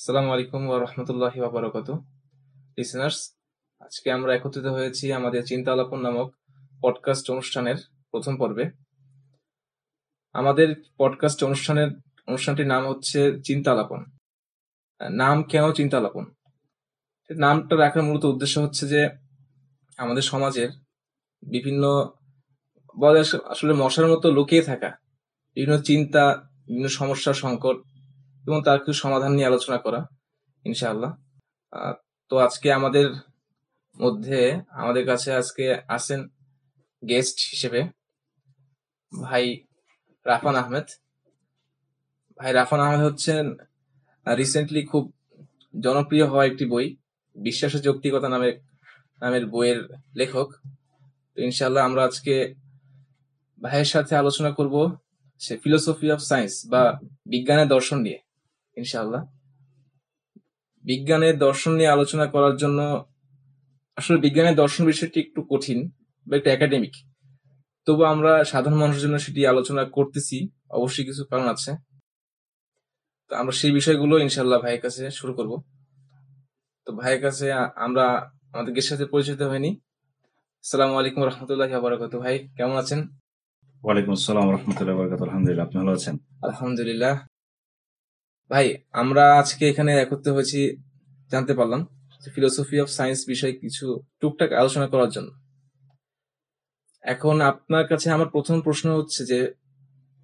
আসসালামু আলাইকুম ওয়া রাহমাতুল্লাহি ওয়া বারাকাতুহু। লিসেনার্স আজকে আমরা একত্রিত হয়েছি আমাদের চিন্তা আলাপন নামক পডকাস্ট অনুষ্ঠানের প্রথম পর্বে। আমাদের পডকাস্ট অনুষ্ঠানের, অনুষ্ঠানটির নাম হচ্ছে চিন্তা আলাপন নাম কেন চিন্তা আলাপন নামটা রাখার মূলত উদ্দেশ্য হচ্ছে যে আমাদের সমাজের বিভিন্ন আসলে মশার মতো লুকিয়ে থাকা, বিভিন্ন চিন্তা, বিভিন্ন সমস্যার সংকট এবং তার কিছু সমাধান নিয়ে আলোচনা করা, ইনশাআল্লাহ। তো আজকে আমাদের মধ্যে, আমাদের কাছে আজকে আসেন গেস্ট হিসেবে ভাই রাফান আহমেদ। ভাই রাফান আহমেদ হচ্ছেন রিসেন্টলি খুব জনপ্রিয় হওয়া একটি বই বিশ্বাসের যৌক্তিকতা নামে নামের বইয়ের লেখক। তো ইনশাআল্লাহ আমরা আজকে ভাইয়ের সাথে আলোচনা করব সে ফিলোসফি অফ সায়েন্স বা বিজ্ঞানের দর্শন নিয়ে। ইনশাআল্লাহ। বিজ্ঞানের দর্শন নিয়ে আলোচনা করার জন্য আসলে বিজ্ঞানের দর্শন বিষয়টি একটু কঠিন বা একটু একাডেমিক তবু আমরা সাধারণ মানুষের জন্য সেটি আলোচনা করতেছি অবশ্যই কিছু কারণ আছে। তো আমরা সেই বিষয়গুলো ইনশাল্লাহ ভাইয়ের কাছে শুরু করব। তো ভাইয়ের কাছে আমরা আমাদের গেস্টের সাথে পরিচিত হয়নি। সালাম আলাইকুম রহমতুল্লাহ বারাকাতু ভাই কেমন আছেন? ওয়ালাইকুম আসসালাম রহমতুল্লাহ বরকাত আলহামদুলিল্লাহ আপনি ভালো আছেন? আলহামদুলিল্লাহ। ভাই, আমরা আজকে এখানে একত্রিত হয়েছি জানতে পারলাম ফিলোসফি অফ সায়েন্স বিষয়ে কিছু টুকটাক আলোচনা করার জন্য। এখন আপনার কাছে আমার প্রথম প্রশ্ন হচ্ছে যে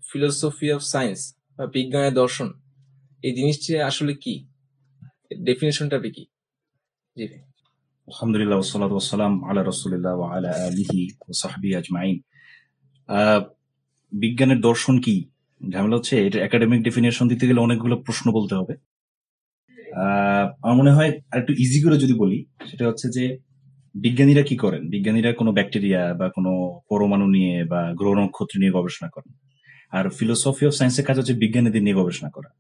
ফিলোসফি অফ সায়েন্স বা বিজ্ঞানের দর্শন, এই জিনিসটি আসলে কি? ডেফিনেশনটা কি? জি আলহামদুলিল্লাহ, ওসালাত ওসালাম আলা রসুলিল্লাহ আলা আলিহি ও সাহবি আজমাইন। বিজ্ঞানের দর্শন কি? ঝামেলা হচ্ছে এটা একাডেমিক ডেফিনেশন দিতে গেলে অনেকগুলো প্রশ্ন বলতে হবে। আমার মনে হয় আর একটু ইজি করে যদি বলি, সেটা হচ্ছে যে বিজ্ঞানীরা কি করেন? বিজ্ঞানীরা কোনো ব্যাকটেরিয়া বা কোনো পরমাণু নিয়ে বা গ্রহ নক্ষত্র নিয়ে গবেষণা করেন। আর ফিলোসফি অফ সায়েন্সের কাজ হচ্ছে বিজ্ঞানীদের নিয়ে গবেষণা করা।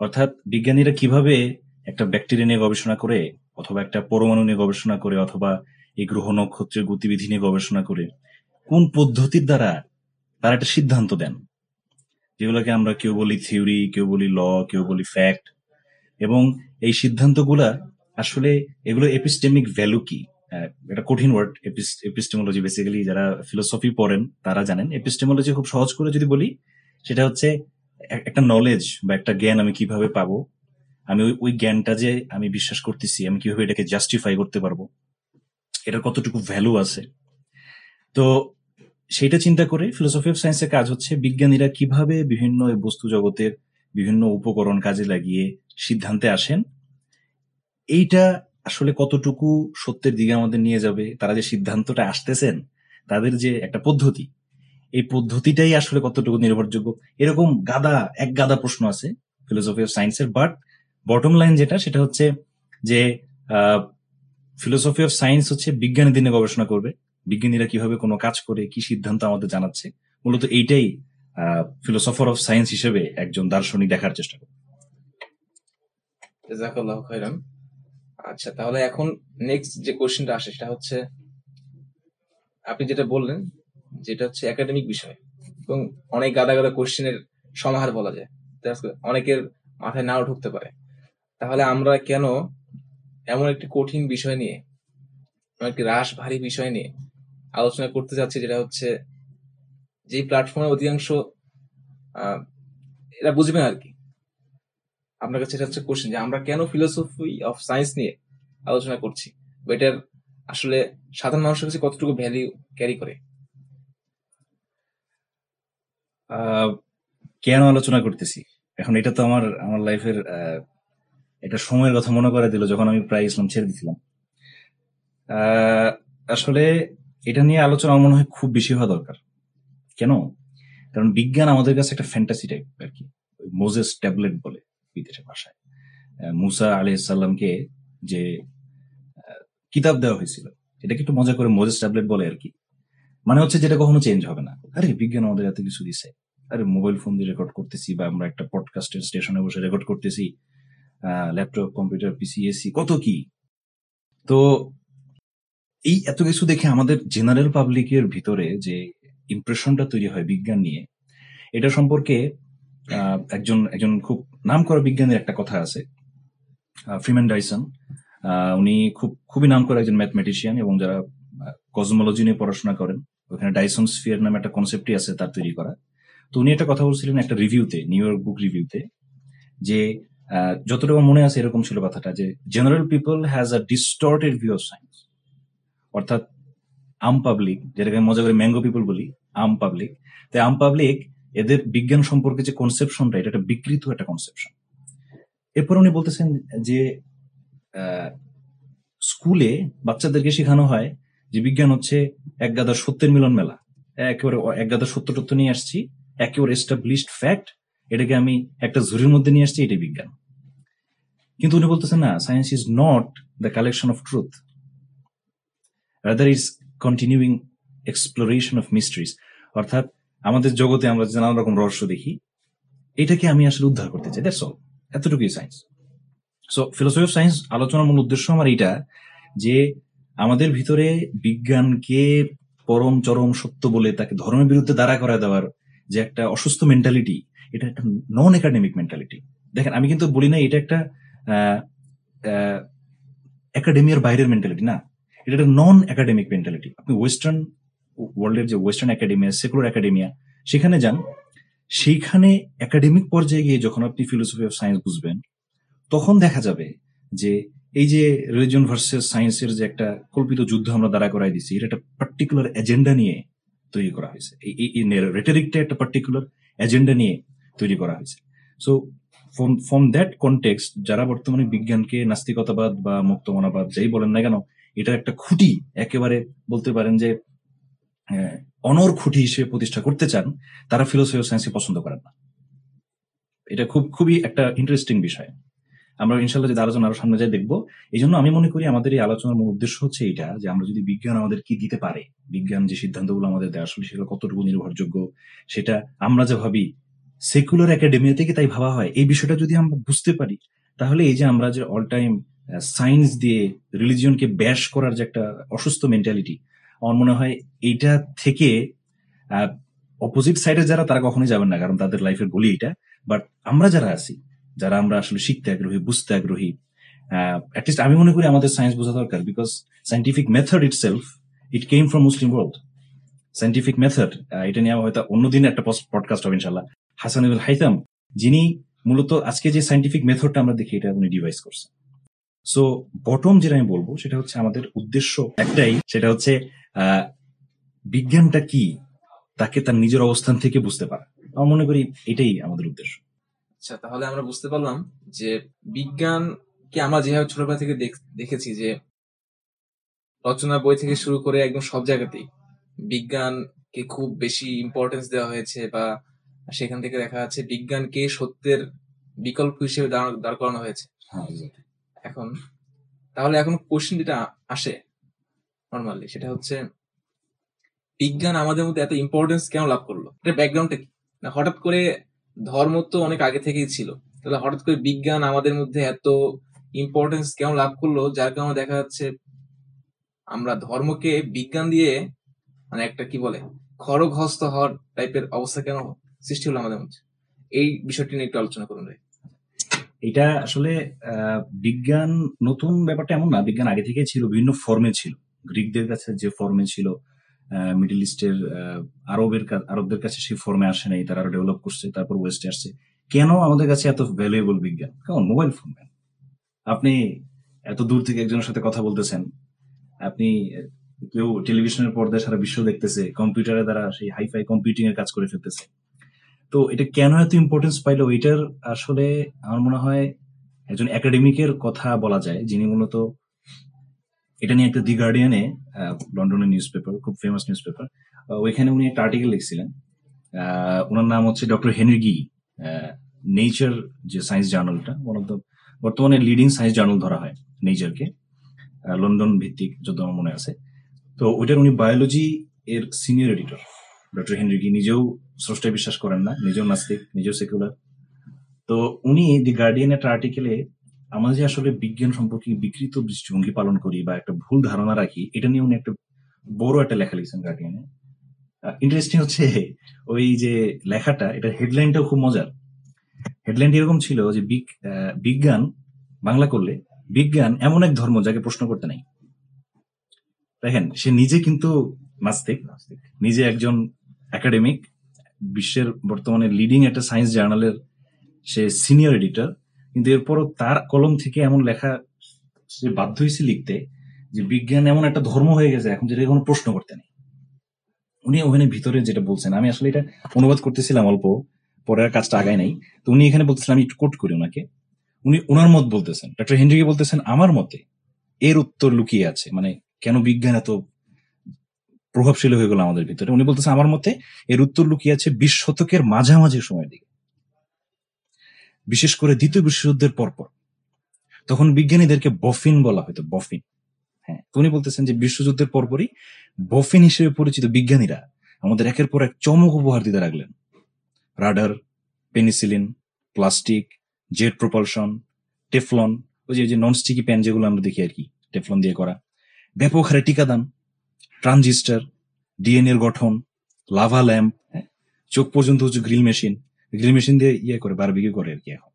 অর্থাৎ বিজ্ঞানীরা কীভাবে একটা ব্যাকটেরিয়া নিয়ে গবেষণা করে, অথবা একটা পরমাণু নিয়ে গবেষণা করে, অথবা এই গ্রহ নক্ষত্রের গতিবিধি নিয়ে গবেষণা করে, কোন পদ্ধতির দ্বারা তারা একটা সিদ্ধান্ত দেন? যেগুলোকে আমরা কেউ বলি থিওরি কেউ বলি ল কেউ বলি ফ্যাক্ট। এবং এই সিদ্ধান্তগুলা আসলে এগুলো এপিস্টেমিক ভ্যালু কি? আহ, এটা কঠিন ওয়ার্ড এপিস্টেমোলজি বেসিক্যালি যারা ফিলোসফি পড়েন তারা জানেন। এপিস্টেমোলজি খুব সহজ করে যদি বলি সেটা হচ্ছে এক- একটা নলেজ বা একটা জ্ঞান আমি কীভাবে পাবো? আমি ওই ওই জ্ঞানটা যে আমি বিশ্বাস করতেছি আমি কীভাবে এটাকে জাস্টিফাই করতে পারব? এটার কতটুকু ভ্যালু আছে? তো সেইটা চিন্তা করে ফিলোসফি অফ সায়েন্সের কাজ হচ্ছে বিজ্ঞানীরা কীভাবে বিভিন্ন বস্তু জগতের বিভিন্ন উপকরণ কাজে লাগিয়ে সিদ্ধান্তে আসেন। এইটা আসলে কতটুকু সত্যের দিকে আমাদের নিয়ে যাবে, তারা যে সিদ্ধান্তটা আসতেছেন, তাদের যে একটা পদ্ধতি, এই পদ্ধতিটাই আসলে কতটুকু নির্ভরযোগ্য? এরকম গাদা, এক গাদা প্রশ্ন আছে ফিলোসফি অফ সায়েন্সের বাট বটম লাইন যেটা, সেটা হচ্ছে যে ফিলোসফি অফ সায়েন্স হচ্ছে বিজ্ঞানী নিয়ে গবেষণা করবে। বিজ্ঞানীরা কীভাবে কোনো কাজ করে, কি সিদ্ধান্ত আমাদের জানাচ্ছে, মূলত এইটাই ফিলোসফার অফ সায়েন্স হিসেবে একজন দার্শনিক দেখার চেষ্টা করে আচ্ছা তাহলে এখন নেক্সট যে কোশ্চেনটা আসে, সেটা হচ্ছে, আপনি যেটা বললেন, যেটা হচ্ছে একাডেমিক বিষয়, এবং অনেক গাদা গাদা কোশ্চেনের সমাহার বলা যায় অনেকের মাথায় নাও ঢুকতে পারে। তাহলে আমরা কেন এমন একটি কঠিন বিষয় নিয়ে একটি রাস ভারী বিষয় নিয়ে আলোচনা করতে যাচ্ছি যেটা হচ্ছে যে প্ল্যাটফর্মে অধিকাংশ আহ, এরা বুঝবে আর কি। আপনার কাছে এটা হচ্ছে কোশ্চেন যে আমরা কেন ফিলোসফি অফ সায়েন্স নিয়ে আলোচনা করছি? এটার আসলে সাধারণ মানুষের কাছে কতটুকু ভ্যালিউ ক্যারি করে? কেন আলোচনা করতেছি? এখন এটা তো আমার আমার লাইফের এটা সময়ের কথা মনে করে দিল যখন আমি প্রায় ইসলাম ছেড়ে দিছিলাম। আসলে এটা নিয়ে আলোচনা আমার মনে হয় খুব বেশি হওয়া দরকার। কেন? কারণ বিজ্ঞান আমাদের কাছে একটা ফ্যান্টাসি টাইপ আর কি। মোজেস ট্যাবলেট বলে বিদেশের ভাষায়। মুসা আলাইসাল্লামকে যে কিতাব দেওয়া হয়েছিল, এটাকে একটু মজা করে মোজেস ট্যাবলেট বলে আর কি। মানে হচ্ছে যেটা কখনো চেঞ্জ হবে না। আরে, বিজ্ঞান আমাদের এত কিছু দিছে। আরে মোবাইল ফোন দিয়ে রেকর্ড করতেছি বা আমরা একটা পডকাস্টের স্টেশনে বসে রেকর্ড করতেছি ল্যাপটপ কম্পিউটার পিসি এসি কত কি? তো এই এত কিছু দেখে আমাদের জেনারেল পাবলিকের ভিতরে যে ইমপ্রেশনটা তৈরি হয় বিজ্ঞান নিয়ে, এটা সম্পর্কে একজন একজন খুব নাম করা বিজ্ঞানের একটা কথা আছে ফ্রিম্যান ডাইসন উনি খুব, খুবই নাম করা একজন ম্যাথমেটিশিয়ান এবং যারা কসমোলজি নিয়ে পড়াশোনা করেন, ওখানে ডাইসন স্ফিয়ার নামে একটা কনসেপ্টই আছে তার তৈরি করা। তো উনি একটা কথা বলছিলেন একটা রিভিউতে নিউ ইয়র্ক বুক রিভিউতে যে যতটুকু মনে আছে এরকম ছিল কথাটা, যে general people has a distorted view of science অর্থাৎ আম পাবলিক যেটাকে মজা করে ম্যাঙ্গো পিপল বলি, আম পাবলিক তাই আম পাবলিক এদের বিজ্ঞান সম্পর্কে যে কনসেপশনটা এটা একটা বিকৃত একটা কনসেপশন এরপর উনি বলতেছেন যে স্কুলে বাচ্চাদেরকে শেখানো হয় যে বিজ্ঞান হচ্ছে এক গাদার সত্যের মিলন মেলা। একেবারে এক গাদার সত্য তত্ত্ব নিয়ে আসছি একেবারে এস্টাবলিশড ফ্যাক্ট এটাকে আমি একটা ঝুড়ির মধ্যে নিয়ে আসছি, এটাই বিজ্ঞান। কিন্তু উনি বলতেছেন না science is not the collection of truth rather is continuing exploration of mysteries অর্থাৎ আমাদের জগতে আমরা নানা রকম রহস্য দেখি, এটাকে আমি আসলে উদ্ধার করতে চাই। দ্যাটস অল এতটুকুই science so philosophy of science আলোচনার মূল উদ্দেশ্য আমার এটা যে আমাদের ভিতরে বিজ্ঞানকে পরম চরম সত্য বলে তাকে ধর্মের বিরুদ্ধে দাঁড়া করা দেওয়ার যে একটা অসুস্থ মেন্টালিটি এটা একটা নন একাডেমিক মেন্টালিটি দেখেন, আমি কিন্তু বলি না এটা একটা একাডেমিয়ার বাইরের মেন্টালিটি না। এটা একটা নন একাডেমিক মেন্টালিটি আপনি ওয়েস্টার্ন ওয়ার্ল্ডের যে ওয়েস্টার্ন একাডেমিয়া সেকুলার একাডেমিয়া সেখানে যান, সেইখানে একাডেমিক পর্যায়ে গিয়ে যখন আপনি ফিলোসফি অফ সায়েন্স বুঝবেন, তখন দেখা যাবে যে এই যে রিলিজন ভার্সেস সায়েন্সের যে একটা কল্পিত যুদ্ধ আমরা দাঁড়া করাই দিছি, এটা একটা পার্টিকুলার এজেন্ডা নিয়ে তৈরি করা হয়েছে। এই রেটারিকটা একটা পার্টিকুলার এজেন্ডা নিয়ে তৈরি করা হয়েছে। So from from that context যারা বর্তমানে বিজ্ঞানকে নাস্তিকতাবাদ বা মুক্তমনাবাদ, যাই বলেন না কেন এটা একটা খুঁটি। একেবারে বলতে পারেন যে অনর খুঁটি হিসেবে প্রতিষ্ঠা করতে চান, তারা ফিলোসফি অফ সায়েন্সকে পছন্দ করেন না। এটা খুব, খুবই একটা ইন্টারেস্টিং বিষয়। আমরা ইনশাল্লাহ যদি আলোচনা আরও সামনে যাই দেখব এই জন্য আমি মনে করি আমাদের এই আলোচনার মূল উদ্দেশ্য হচ্ছে এটা যে আমরা যদি বিজ্ঞান আমাদের কি দিতে পারে, বিজ্ঞান যে সিদ্ধান্তগুলো আমাদের দেয় আসলে সেগুলো কতটুকু নির্ভরযোগ্য, সেটা আমরা যে ভাবি সেকুলার একাডেমিয়া থেকে তাই ভাবা হয়, এই বিষয়টা যদি আমরা বুঝতে পারি, তাহলে এই যে আমরা যে অল টাইম সায়েন্স দিয়ে রিলিজিয়নকে ব্যাশ করার যে একটা অসুস্থ মেন্টালিটি আমার মনে হয় এইটা থেকে অপোজিট সাইডে যারা, তারা কখনোই যাবেন না, কারণ তাদের লাইফের গলি এটা বাট আমরা যারা আছি, যারা আমরা আসলে শিখতে আগ্রহী, বুঝতে আগ্রহী অ্যাটলিস্ট আমি মনে করি আমাদের সায়েন্স বোঝা দরকার because scientific method itself it came from Muslim world scientific method এটা নিয়ে হয়তো অন্যদিন একটা পডকাস্ট হবে ইনশাল্লাহ হাসানুল হাইতাম যিনি মূলত আজকে যে সাইন্টিফিক মেথডটা আমরা দেখি, এটা উনি ডিভাইস করছেন। সো বটম যেটা আমি বলব সেটা হচ্ছে আমাদের উদ্দেশ্য একটাই সেটা হচ্ছে বিজ্ঞানটা কি? তাকে তার নিজের অবস্থান থেকে বুঝতে পারা। আমার মনে করি এটাই আমাদের উদ্দেশ্য। আচ্ছা তাহলে আমরা বুঝতে পারলাম যে বিজ্ঞানকে আমরা যেভাবে ছোটবেলা থেকে দেখেছি যে রচনা বই থেকে শুরু করে একদম সব জায়গাতেই বিজ্ঞানকে খুব বেশি ইম্পর্টেন্স দেওয়া হয়েছে বা সেখান থেকে দেখা যাচ্ছে বিজ্ঞানকে সত্যের বিকল্প হিসেবে দাঁড় দাঁড় করানো হয়েছে। হ্যাঁ এখন, তাহলে এখন কোশ্চেন যেটা আসে নর্মালি সেটা হচ্ছে, বিজ্ঞান আমাদের মধ্যে এত ইম্পর্টেন্স কেন লাভ করল? এটা ব্যাকগ্রাউন্ডটা কি? না, হঠাৎ করে ধর্ম তো অনেক আগে থেকেই ছিল। তাহলে হঠাৎ করে বিজ্ঞান আমাদের মধ্যে এত ইম্পর্টেন্স কেন লাভ করল? যার কারণে দেখা যাচ্ছে, আমরা ধর্মকে বিজ্ঞান দিয়ে মানে একটা কি বলে, খড়গহস্ত হওয়ার টাইপের অবস্থা কেন সৃষ্টি হলো আমাদের মধ্যে? এই বিষয়টি নিয়ে একটু আলোচনা করুন ভাই। এটা আসলে বিজ্ঞান নতুন ব্যাপারটা এমন না, বিজ্ঞান আগে থেকেই ছিল, বিভিন্ন ফর্মে ছিল। গ্রিকদের কাছে যে ফর্মে ছিল মিডল ইস্টের আরবের আরবদের কাছে সেই ফর্মে আসে নাই, তারা আরও ডেভেলপ করছে, তারপর ওয়েস্টে আসছে। কেন আমাদের কাছে এত ভ্যালুয়েবল বিজ্ঞান? কারণ মোবাইল ফোন আপনি এত দূর থেকে একজনের সাথে কথা বলতেছেন, আপনি কেউ টেলিভিশনের পর্দায় সারা বিশ্ব দেখতেছে কম্পিউটারের দ্বারা সেই হাইফাই কম্পিউটিং এর কাজ করে ফেলতেছে। তো এটা কেন এত ইম্পর্টেন্স পাইলো? এটার আসলে আমার মনে হয় একজন একাডেমিকের কথা বলা যায়, যিনি মূলত এটা নিয়ে একটা দি গার্ডিয়ানে লন্ডনের নিউজ পেপার খুব ফেমাস নিউজ পেপার ওইখানে উনি একটা আর্টিকেল লিখছিলেন। ওনার নাম হচ্ছে ডক্টর হেনরি নেচার যে সায়েন্স জার্নালটা ওয়ান অফ দ্য বর্তমানে লিডিং সায়েন্স জার্নাল ধরা হয় নেচারকে লন্ডন ভিত্তিক যদি আমার মনে আছে। তো ওইটার উনি বায়োলজি এর সিনিয়র এডিটর ডক্টর হেনরি গি নিজেও স্রষ্টায় বিশ্বাস করেন না নিজেও নাস্তিক নিজেও সেকুলার তো উনি দি গার্ডিয়ান একটা আর্টিকেলে আমরা যে আসলে বিজ্ঞান সম্পর্কে বিকৃত দৃষ্টিভঙ্গি পালন করি বা একটা ভুল ধারণা রাখি এটা নিয়ে উনি একটা বড় একটা লেখা লিখছেন গার্ডিয়ানে ইন্টারেস্টিং হচ্ছে ওই যে লেখাটা এটা হেডলাইনটাও খুব মজার। হেডলাইনটা এরকম ছিল যে বিজ্ঞান বাংলা করলে বিজ্ঞান এমন এক ধর্ম যাকে প্রশ্ন করতে নাই। দেখেন সে নিজে কিন্তু নাস্তিক। নিজে একজন একাডেমিক বিশ্বের বর্তমানে লিডিং একটা সায়েন্স জার্নালের সে সিনিয়র এডিটর কিন্তু এরপরও তার কলম থেকে এমন লেখা সে বাধ্য হয়েছে লিখতে যে বিজ্ঞান এমন একটা ধর্ম হয়ে গেছে, এখন যেটা কোনো প্রশ্ন করতে নেই। উনি ওখানে ভিতরে যেটা বলছেন, আমি আসলে এটা অনুবাদ করতেছিলাম অল্প, পরে আর কাজটা আগায় নাই। তো উনি এখানে বলতেছিলেন, আমি একটু কোট করি ওনাকে উনি ওনার মত বলতেছেন ডক্টর হেনরিকে বলতেছেন, আমার মতে এর উত্তর লুকিয়ে আছে মানে কেন বিজ্ঞান এত প্রভাবশালী হয়ে গেল আমাদের ভিতরে। উনি বলতেছেন আমার মতে এর উত্তর লুকিয়ে আছে বিশ শতকের মাঝামাঝি সময়ের দিকে। বিশেষ করে দ্বিতীয় বিশ্বযুদ্ধের পরপর। তখন বিজ্ঞানীদেরকে বফিন বলা হতো, বফিন। হ্যাঁ উনি বলতেছেন যে বিশ্বযুদ্ধের পরপরই বফিন হিসেবে পরিচিত বিজ্ঞানীরা আমাদের একের পর এক চমক উপহার দিতে লাগলেন। Radar, penicillin, plastic, jet propulsion, Teflon, ওই যে- যে নন স্টিকি প্যান যেগুলো আমরা দেখি আর কি, টেফলন দিয়ে করা। ব্যাপক হারে টিকাদান ট্রানজিস্টার, ডিএনএর গঠন, লাভা ল্যাম্প চোখ পর্যন্ত হচ্ছে গ্রিল মেশিন। গ্রিল মেশিন দিয়ে ইয়ে করে, বারবিকিউ করে আর কি এখন।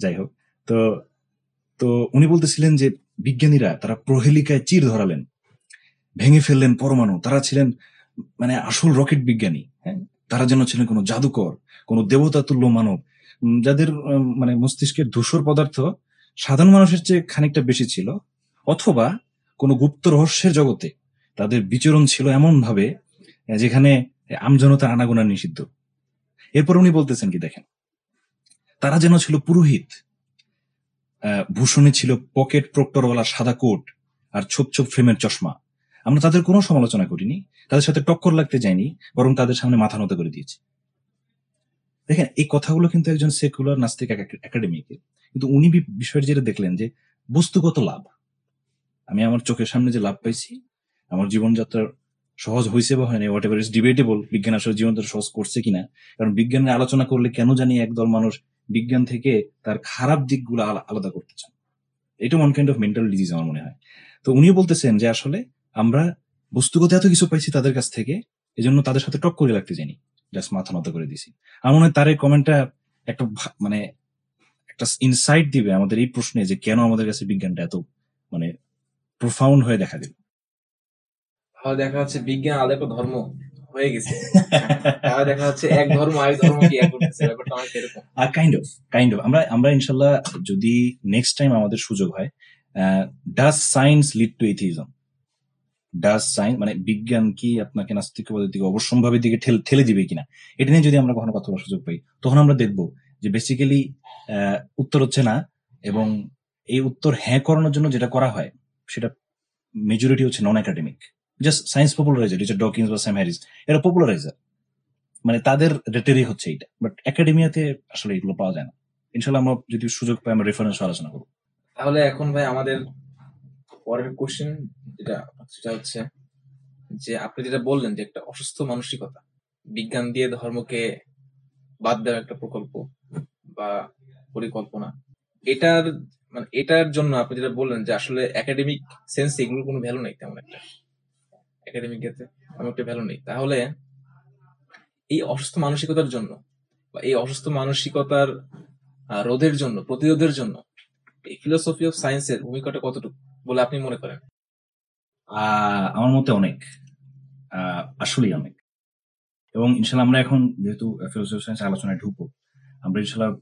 যাই হোক, তো তো উনি বলতেছিলেন যে বিজ্ঞানীরা, তারা প্রহেলিকায় চির ধরালেন, ভেঙে ফেললেন পরমাণু। তারা ছিলেন মানে আসল রকেট বিজ্ঞানী হ্যাঁ তারা যেন ছিলেন কোনো জাদুকর, কোনো দেবতা তুল্য মানব যাদের মানে মস্তিষ্কের ধূসর পদার্থ সাধারণ মানুষের চেয়ে খানিকটা বেশি ছিল, অথবা কোনো গুপ্ত রহস্যের জগতে তাদের বিচরণ ছিল এমন ভাবে যেখানে আমজনতার আনাগোনা নিষিদ্ধ। এরপর উনি বলতেছেন কি দেখেন, তারা যেন ছিল পুরোহিত। ভূষণে ছিল পকেট প্রক্টরওয়ালা সাদা কোট আর ছোপ ছোপ ফ্রেমের চশমা। আমরা তাদের কোনো সমালোচনা করিনি, তাদের সাথে টক্কর লাগতে যাইনি, বরং তাদের সামনে মাথা নত করে দিয়েছি। দেখেন, এই কথাগুলো কিন্তু একজন সেকুলার, নাস্তিক একাডেমিকে কিন্তু উনি বি- বিষয়টা যেটা দেখলেন যে বস্তুগত লাভ। আমি আমার চোখের সামনে যে লাভ পাইছি আমার জীবনযাত্রা সহজ হয়েছে বা হয়নি হোয়াট এভার ইস ডিবেটেবল বিজ্ঞান আসলে জীবনযাত্রা সহজ করছে কিনা? কারণ বিজ্ঞানের আলোচনা করলে কেন জানি একদল মানুষ বিজ্ঞান থেকে তার খারাপ দিকগুলো আলা- আলাদা করতে চান? এটা one kind of mental disease আমার মনে হয়। তো উনিও বলতেছেন যে আসলে আমরা বস্তুগত এত কিছু পাইছি তাদের কাছ থেকে, এজন্য তাদের সাথে টক করে রাখতে জানি জাস্ট মাথা নত করে দিছি আমার মনে হয় তার এই কমেন্টটা একটা মানে একটা ইনসাইট দিবে আমাদের এই প্রশ্নে যে কেন আমাদের কাছে বিজ্ঞানটা এত মানে প্রোফাউন্ড হয়ে দেখা দিল। তাহলে দেখা যাচ্ছে বিজ্ঞান একটা ধর্ম হয়ে গেছে। তাহলে দেখা যাচ্ছে এক ধর্ম আরেক ধর্ম কি এক করতেছে? ব্যাপারটা অনেক এরকম। আর কাইন্ড অফ কাইন্ড অফ আমরা আমরা ইনশাল্লাহ যদি নেক্সট টাইম আমাদের সুযোগ হয় does science lead to atheism does science মানে বিজ্ঞান কি আপনাকে নাস্তিকবাদের দিকে অবশ্যম্ভাবের দিকে ঠেল- ঠেলে দিবে কিনা? এটা নিয়ে যদি আমরা কখনো কথা বলার সুযোগ পাই, তখন আমরা দেখব যে বেসিক্যালি উত্তর হচ্ছে না এবং এই উত্তর হ্যাঁ করানোর জন্য যেটা করা হয়, সেটা মেজরিটি হচ্ছে non academic just science popularizer Richard Dawkins বা স্যাম হ্যারিস এরা পপুলারাইজার মানে তাদের রেটেরই হচ্ছে এটা বাট একাডেমিয়াতে আসলে এগুলো পাওয়া যায় না। ইনশাল্লাহ আমরা যদি সুযোগ পাই, আমরা রেফারেন্স আলোচনা করব। তাহলে এখন ভাই আমাদের পরের কোশ্চেন যেটা সেটা হচ্ছে যে আপনি যেটা বললেন যে একটা অসুস্থ মানসিকতা, বিজ্ঞান দিয়ে ধর্মকে বাদ দেওয়ার একটা প্রকল্প বা পরিকল্পনা, এটার মানে এটার জন্য আপনি যেটা বললেন যে আসলে একাডেমিক সেন্স এগুলোর কোনো ভ্যালু নেই তেমন একটা। একাডেমিক এতে তেমন একটা ভ্যালু নেই। তাহলে এই অসুস্থ মানসিকতার জন্য বা এই অসুস্থ মানসিকতার রোধের জন্য, প্রতিরোধের জন্য এই ফিলোসফি অফ সায়েন্সের ভূমিকাটা কতটুকু বলে আপনি মনে করেন? আমার মতে অনেক। আসলেই অনেক। এবং ইনশাল্লাহ আমরা এখন যেহেতু ফিলোসফি সায়েন্স আলোচনায় ঢুকবো, আমরা ইনশাল্লাহ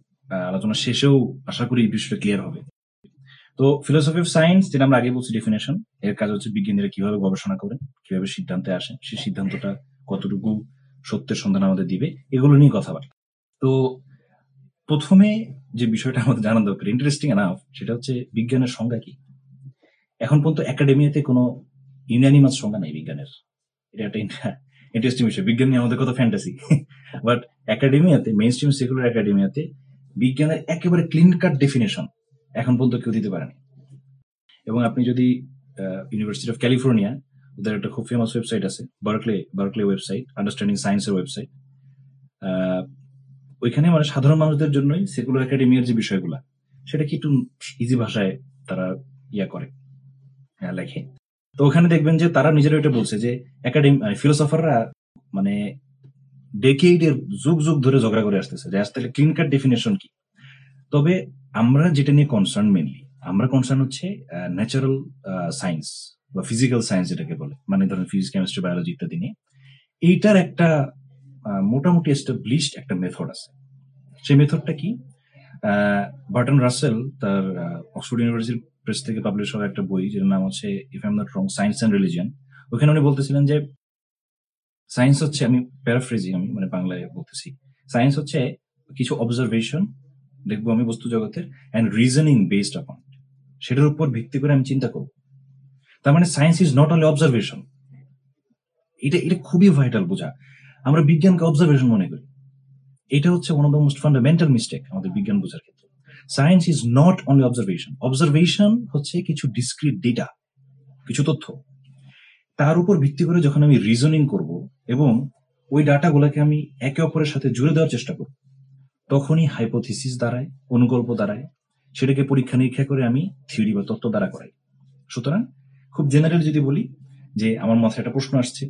আলোচনা শেষেও আশা করি এই বিষয়টা ক্লিয়ার হবে। তো ফিলোসফি অফ সায়েন্স যেটা আমরা আগে বলছি ডেফিনেশন এর কাজ হচ্ছে বিজ্ঞানীরা কীভাবে গবেষণা করেন, কীভাবে সিদ্ধান্তে আসেন, সেই সিদ্ধান্তটা কতটুকু সত্যের সন্ধান আমাদের দিবে, এগুলো নিয়ে কথাবার্তা। তো প্রথমে যে বিষয়টা আমাদের জানা দরকার ইন্টারেস্টিং এনাফ সেটা হচ্ছে বিজ্ঞানের সংজ্ঞা কি? এখন পর্যন্ত একাডেমিয়াতে কোনো ইউনানিমাস সংজ্ঞা নেই বিজ্ঞানের। এটা একটা ইন্টারেস্টিং বিষয়। বিজ্ঞান নিয়ে আমাদের কত ফ্যান্টাসি বাট একাডেমিয়াতে মেইন স্ট্রিম সেকুলার একাডেমিয়াতে বিজ্ঞানের একেবারে ক্লিন কাট ডেফিনেশন এখন পর্যন্ত কেউ দিতে পারেনি। এবং আপনি যদি ইউনিভার্সিটি অফ ক্যালিফোর্নিয়া ওদের একটা খুব ফেমাস ওয়েবসাইট আছে বার্কলে বার্কলে ওয়েবসাইট আন্ডারস্ট্যান্ডিং সায়েন্সের ওয়েবসাইট ওইখানে মানে সাধারণ মানুষদের জন্যই সেকুলার একাডেমিয়ার যে বিষয়গুলা, সেটা কি একটু ইজি ভাষায় তারা ইয়া করে লেখে। তো ওখানে দেখবেন যে তারা নিজেরা এটা বলছে যে একাডেমি ফিলোসফাররা মানে ডেকেইডের যুগ যুগ ধরে ঝগড়া করে আসতেছে। যে আসলে ক্লিন কাট ডেফিনেশন কি? তবে আমরা যেটা নিয়ে কনসার্ন মেনলি আমরা কনসার্ন হচ্ছে ন্যাচারাল সায়েন্স বা ফিজিক্যাল সায়েন্স যেটাকে বলে মানে ধরেন ফিজিক্স কেমিস্ট্রি বায়োলজি ইত্যাদি নিয়ে। এইটার একটা মোটামুটি এস্টাবলিশড একটা মেথড আছে। সেই মেথডটা কি? বার্টন রাসেল তার অক্সফোর্ড ইউনিভার্সিটি প্রেস থেকে পাবলিশ হওয়া একটা বই, যেটার নাম হচ্ছে if am not wrong science and religion ওখানে উনি বলতেছিলেন যে সায়েন্স হচ্ছে, আমি প্যারাফ্রেজিং আমি মানে বাংলায় বলতেছি। সায়েন্স হচ্ছে কিছু অবজারভেশন দেখব আমি বস্তু জগতের অ্যান্ড রিজনিং বেসড আপন সেটার উপর ভিত্তি করে আমি চিন্তা করব। তার মানে science is not only observation এটা এটা খুবই ভাইটাল বোঝা। আমরা বিজ্ঞানকে অবজারভেশন মনে করি। এটা হচ্ছে one of the most fundamental mistake আমাদের বিজ্ঞান বোঝার ক্ষেত্রে। Science is not only observation observation হচ্ছে কিছু ডিসক্রিট ডেটা কিছু তথ্য। তার উপর ভিত্তি করে যখন আমি রিজনিং করব এবং ওই ডাটাগুলোকে আমি একে অপরের সাথে জুড়ে দেওয়ার চেষ্টা করব তখনই হাইপোথিসিস দাঁড়ায় অনুগল্প দাঁড়ায় সেটাকে পরীক্ষা নিরীক্ষা করে আমি থিওরি বা তত্ত্ব দ্বারা করাই। সুতরাং খুব জেনারেল যদি বলি যে আমার মাথায় একটা প্রশ্ন আসছে,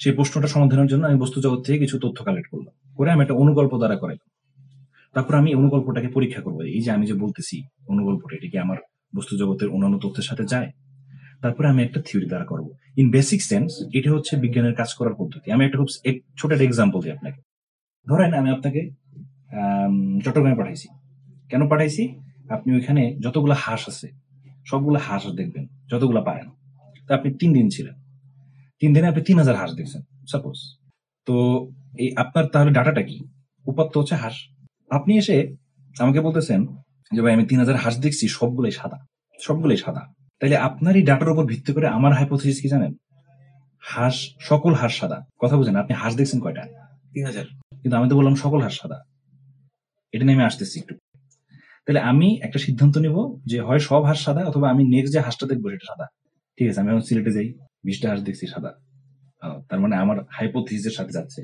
সেই প্রশ্নটা সমাধানের জন্য আমি বস্তু জগৎ থেকে কিছু তথ্য কালেক্ট করলাম। করে আমি একটা অনুগল্প দ্বারা করাইলাম তারপর আমি অনুগল্পটাকে পরীক্ষা করব। এই যে আমি যে বলতেছি অনুগল্পটা এটা কি আমার বস্তু জগতের অন্যান্য তথ্যের সাথে যায়? তারপরে আমি একটা থিওরি দ্বারা করব। ইন বেসিক সেন্স এটা হচ্ছে বিজ্ঞানের কাজ করার পদ্ধতি। আমি একটা খুব ছোট একটা এক্সাম্পল দিই আপনাকে। ধরেন আমি আপনাকে চট্টগ্রামে পাঠাইছি। কেন পাঠাইছি? আপনি ওইখানে যতগুলো হাঁস আছে, সবগুলো হাঁস দেখবেন, যতগুলো পারেন। তা আপনি তিন দিন ছিলেন। তিন দিনে আপনি তিন হাজার হাঁস দেখছেন সাপোজ তো এই আপনার তাহলে ডাটাটা কি? উপাত্ত হচ্ছে হাঁস। আপনি এসে আমাকে বলতেছেন যে, ভাই, আমি তিন হাজার হাঁস দেখছি, সবগুলোই সাদা। সবগুলোই সাদা। তাইলে আপনার এই ডাটার উপর ভিত্তি করে আমার হাইপোথিস কি জানেন? হাঁস, সকল হাঁস সাদা। কথা বুঝেন, আপনি হাঁস দেখছেন কয়টা? তিন হাজার। কিন্তু আমি তো বললাম সকল হাঁস সাদা। এটা নিয়ে আমি আসতেছি একটু। তাহলে আমি একটা সিদ্ধান্ত নিব যে হয় সব হাঁস সাদা অথবা আমি নেক্সট যে হাঁসটা দেখব সেটা সাদা। ঠিক আছে, আমি এখন সিলেটে যাই, বিশটা হাঁস দেখছি সাদা। তার মানে আমার হাইপোথিসের সাথে যাচ্ছে।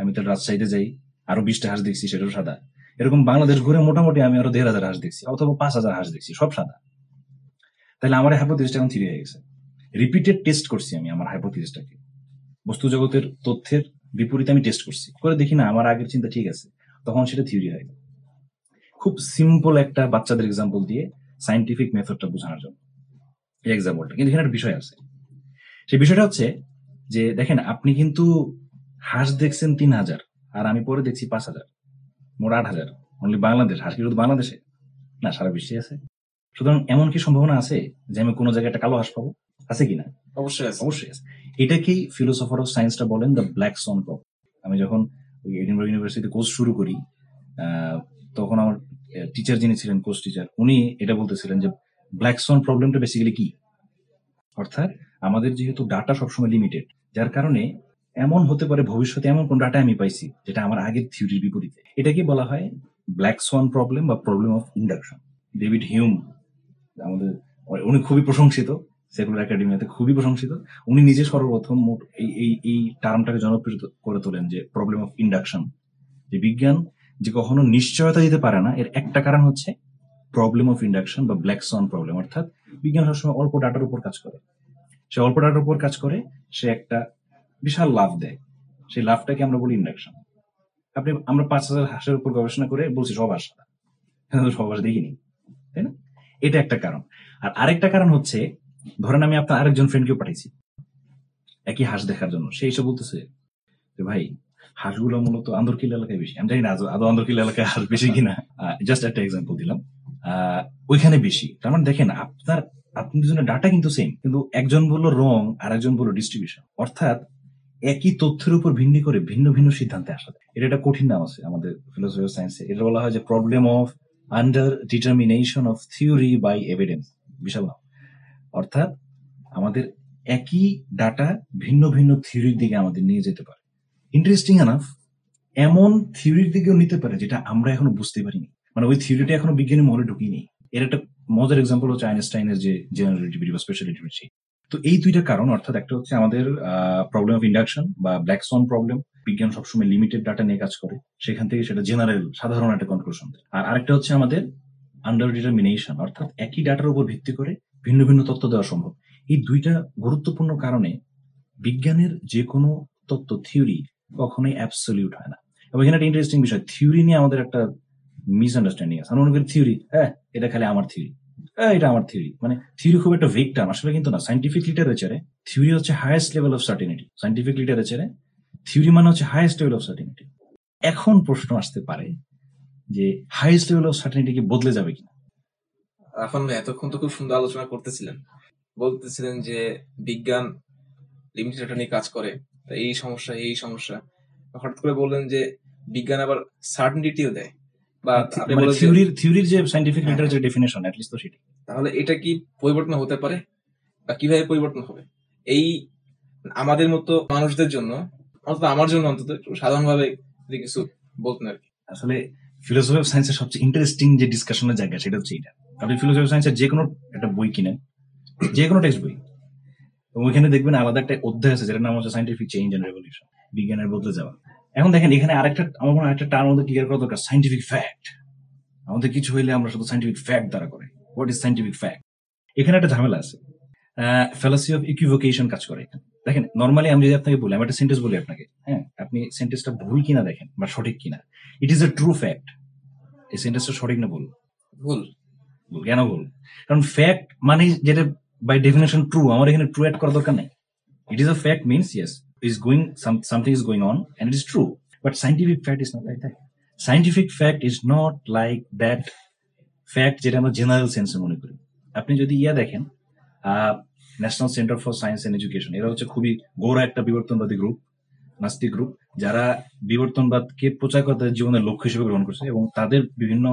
আমি তো রাজশাহীতে যাই, আরও বিশটা হাঁস দেখছি, সেটাও সাদা। এরকম বাংলাদেশ ঘুরে মোটামুটি আমি আরও দেড় হাজার হাঁস দেখছি, অথবা পাঁচ হাজার হাঁস দেখছি, সব সাদা। তাহলে আমার হাইপোথিসটা এখন থ্রি হয়ে গেছে। রিপিটেড টেস্ট করছি আমি আমার হাইপোথিসটাকে বস্তু জগতের তথ্যের বিপরীতে আমি টেস্ট করছি। করে দেখি না আমার আগের চিন্তা ঠিক আছে। তখন সেটা থিওরি হয়। খুব সিম্পল একটা বাচ্চাদের এক্সাম্পল দিয়ে সাইন্টিফিক মেথডটা বোঝানোর জন্য। এই এক্সাম্পলটা কিন্তু এখানে একটা বিষয় আছে। সেই বিষয়টা হচ্ছে যে দেখেন আপনি কিন্তু হাঁস দেখছেন তিন হাজার আর আমি পরে দেখছি পাঁচ হাজার। মোট আট হাজার। অনলি বাংলাদেশ। হাঁস কি শুধু বাংলাদেশে? না সারা বিশ্বে আছে। সুতরাং এমন কি সম্ভাবনা আছে যে আমি কোনো জায়গায় একটা কালো হাঁস পাবো? আছে কি না? অবশ্যই আছে। অবশ্যই আছে। এটাকেই ফিলোসফার অফ সায়েন্সটা বলেন? দ্য ব্ল্যাক সন প্রবলেম আমি যখন ওই এডিনবার্গ ইউনিভার্সিটিতে কোর্স শুরু করি তখন আমার টিচার যিনি ছিলেন কোর্স টিচার উনি এটা বলতেছিলেন যে ব্ল্যাক সন প্রবলেমটা বেসিক্যালি কি? অর্থাৎ আমাদের যেহেতু ডাটা সবসময় লিমিটেড যার কারণে এমন হতে পারে ভবিষ্যতে এমন কোন ডাটা আমি পাইছি, যেটা আমার আগের থিওরির বিপরীতে। এটাকে বলা হয়? ব্ল্যাক সোয়ান প্রবলেম বা problem of induction David Hume আমাদের, উনি খুবই প্রশংসিত। সেকুলার একাডেমিতে খুবই প্রশংসিত। উনি নিজে সর্বপ্রথম মোট এই এই টার্মটাকে জনপ্রিয় করে তোলেন যে প্রবলেম অফ ইন্ডাকশন যে বিজ্ঞান যে কখনো নিশ্চয়তা দিতে পারে না, এর একটা কারণ হচ্ছে প্রবলেম অফ ইন্ডাকশন বা ব্ল্যাক সন প্রবলেম অর্থাৎ বিজ্ঞান সবসময় অল্প ডাটার উপর কাজ করে। সে অল্প ডাটার উপর কাজ করে, সে একটা বিশাল লাভ দেয়। সেই লাভটাকে আমরা বলি ইন্ডাকশন আপনি, আমরা পাঁচ হাজার হাঁসের উপর গবেষণা করে বলছি সব সাদা সব হাঁস দেখিনি, তাই না? এটা একটা কারণ। আর আরেকটা কারণ হচ্ছে ধরেন আমি আপনার আরেকজন ফ্রেন্ডকেও পাঠাইছি। একই হাঁস দেখার জন্য। সেই সব বলতেছে যে, ভাই, হাঁসগুলো মূলত আন্দরকিল এলাকায় বেশি। আমি জানি না, আদৌ আন্দরকিল এলাকায় হাঁস বেশি কিনা জাস্ট একটা এক্সাম্পল দিলাম। ওইখানে বেশি। তার মানে দেখেন, আপনার, আপনি দুজনের ডাটা কিন্তু সেম কিন্তু একজন বলল রং আর একজন বলল ডিস্ট্রিবিউশন অর্থাৎ একই তথ্যের উপর ভিন্ন করে ভিন্ন ভিন্ন সিদ্ধান্তে আসা যায়। এটা একটা কঠিন নাম আছে আমাদের ফিলোসফি অফ সায়েন্সে এটা বলা হয় যে problem of underdetermination of theory by evidence বিশাল নাম। অর্থাৎ আমাদের একই ডাটা ভিন্ন ভিন্ন থিওরির দিকে আমাদের নিয়ে যেতে পারে। ইন্টারেস্টিং এনাফ এমন থিওরির দিকেও নিতে পারে যেটা আমরা এখনও বুঝতে পারিনি। মানে ওই থিওরিটা এখনও বিজ্ঞানের মহলে ঢুকিনি। এর একটা মজার এক্সাম্পল হচ্ছে আইনস্টাইনের যে জেনারেল বা স্পেশাল তো এই দুইটা কারণ, অর্থাৎ একটা হচ্ছে আমাদের প্রবলেম অফ ইন্ডাকশন বা ব্ল্যাক সন প্রবলেম বিজ্ঞান সবসময় লিমিটেড ডাটা নিয়ে কাজ করে। সেখান থেকে সেটা জেনারেল সাধারণ একটা কনক্লুশন আর আরেকটা হচ্ছে আমাদের আন্ডার ডিটারমিনেশন অর্থাৎ একই ডাটার উপর ভিত্তি করে ভিন্ন ভিন্ন তত্ত্ব দেওয়া সম্ভব। এই দুইটা গুরুত্বপূর্ণ কারণে বিজ্ঞানের যে কোনো তত্ত্ব থিওরি কখনোই অ্যাবসলিউট হয় না। এবং এখানে একটা ইন্টারেস্টিং বিষয় থিওরি নিয়ে আমাদের একটা মিসআন্ডারস্ট্যান্ডিং আছে। আমরা মনে করি থিওরি হ্যাঁ এটা খালি আমার থিওরি হ্যাঁ এটা আমার থিওরি মানে থিওরি খুব একটা ভেগ টার্ম আসলে কিন্তু না। সাইন্টিফিক লিটারেচারে থিওরি হচ্ছে highest level of certainty scientific লিটারেচারে theory মানে হচ্ছে হাইয়েস্ট লেভেল অফ সার্টিনিটি এখন প্রশ্ন আসতে পারে যে হাইয়েস্ট লেভেল অফ সার্টিনিটি কি বদলে যাবে কিনা? এখন এতক্ষণ তো খুব সুন্দর আলোচনা করতেছিলেন। বলতেছিলেন যে বিজ্ঞান লিমিটেড নিয়ে কাজ করে তা এই সমস্যা এই সমস্যা। হঠাৎ করে বললেন যে বিজ্ঞান আবার সার্টিনিটিও দেয়। বা মানে থিওরির থিওরির যে সাইন্টিফিক হ্যাঁ, লিটারেচার ডেফিনেশন অ্যাটলিস্ট তো সেটি তাহলে এটা কি পরিবর্তন হতে পারে? বা কীভাবে পরিবর্তন হবে? এই আমাদের মতো মানুষদের জন্য অন্তত আমার জন্য অন্তত একটু সাধারণভাবে যদি কিছু বলতেন আর কি। আসলে ফিলোসফি অফ সায়েন্সের সবচেয়ে ইন্টারেস্টিং যে ডিসকাশনের জায়গা সেটা হচ্ছে এটা আপনি ফিলোসফি সায়েন্সের যে কোনো একটা বই কিনেন যে কোনো টেক্সট বই, এবং ওইখানে দেখবেন আলাদা একটা অধ্যায় আছে যেটার নাম হচ্ছে সাইন্টিফিক চেঞ্জ এন্ড রেভলিউশন বিজ্ঞানের বদলে যাওয়া। এখন দেখেন এখানে আরেকটা, আমার মনে হয় একটা টার্ম আমাদের ক্লিয়ার করা দরকার সাইন্টিফিক ফ্যাক্ট আমাদের কিছু হইলে আমরা শুধু সাইন্টিফিক ফ্যাক্ট দ্বারা করে। হোয়াট ইজ সাইন্টিফিক ফ্যাক্ট এখানে একটা ঝামেলা আছে। ফেলাসি অফ ইকুইভোকেশন কাজ করে এখানে। দেখেন নর্মালি আমি যদি আপনাকে বলি, আমি একটা সেন্টেন্স বলি আপনাকে হ্যাঁ? আপনি সেন্টেন্সটা ভুল কিনা দেখেন, বা সঠিক কিনা। It is a true fact এই সেন্টেন্সটা সঠিক না ভুল? ভুল। কেন ভুল কারণ ফ্যাক্ট মানে যেটা বাই ডেফিনেশন ট্রু আমার এখানে ট্রু অ্যাড করার দরকার নেই। It is a fact means yes is going something is going on and it is true but scientific fact is not like that scientific fact is not like that fact যেটা আমরা general সেন্সে মনে করি। আপনি যদি ইয়া দেখেন National Center for Science and Education এরা হচ্ছে খুবই গৌরা একটা বিবর্তনবাদী গ্রুপ নাস্তিক গ্রুপ যারা বিবর্তনবাদকে প্রচার করে তাদের জীবনের লক্ষ্য হিসেবে গ্রহণ করছে এবং তাদের বিভিন্ন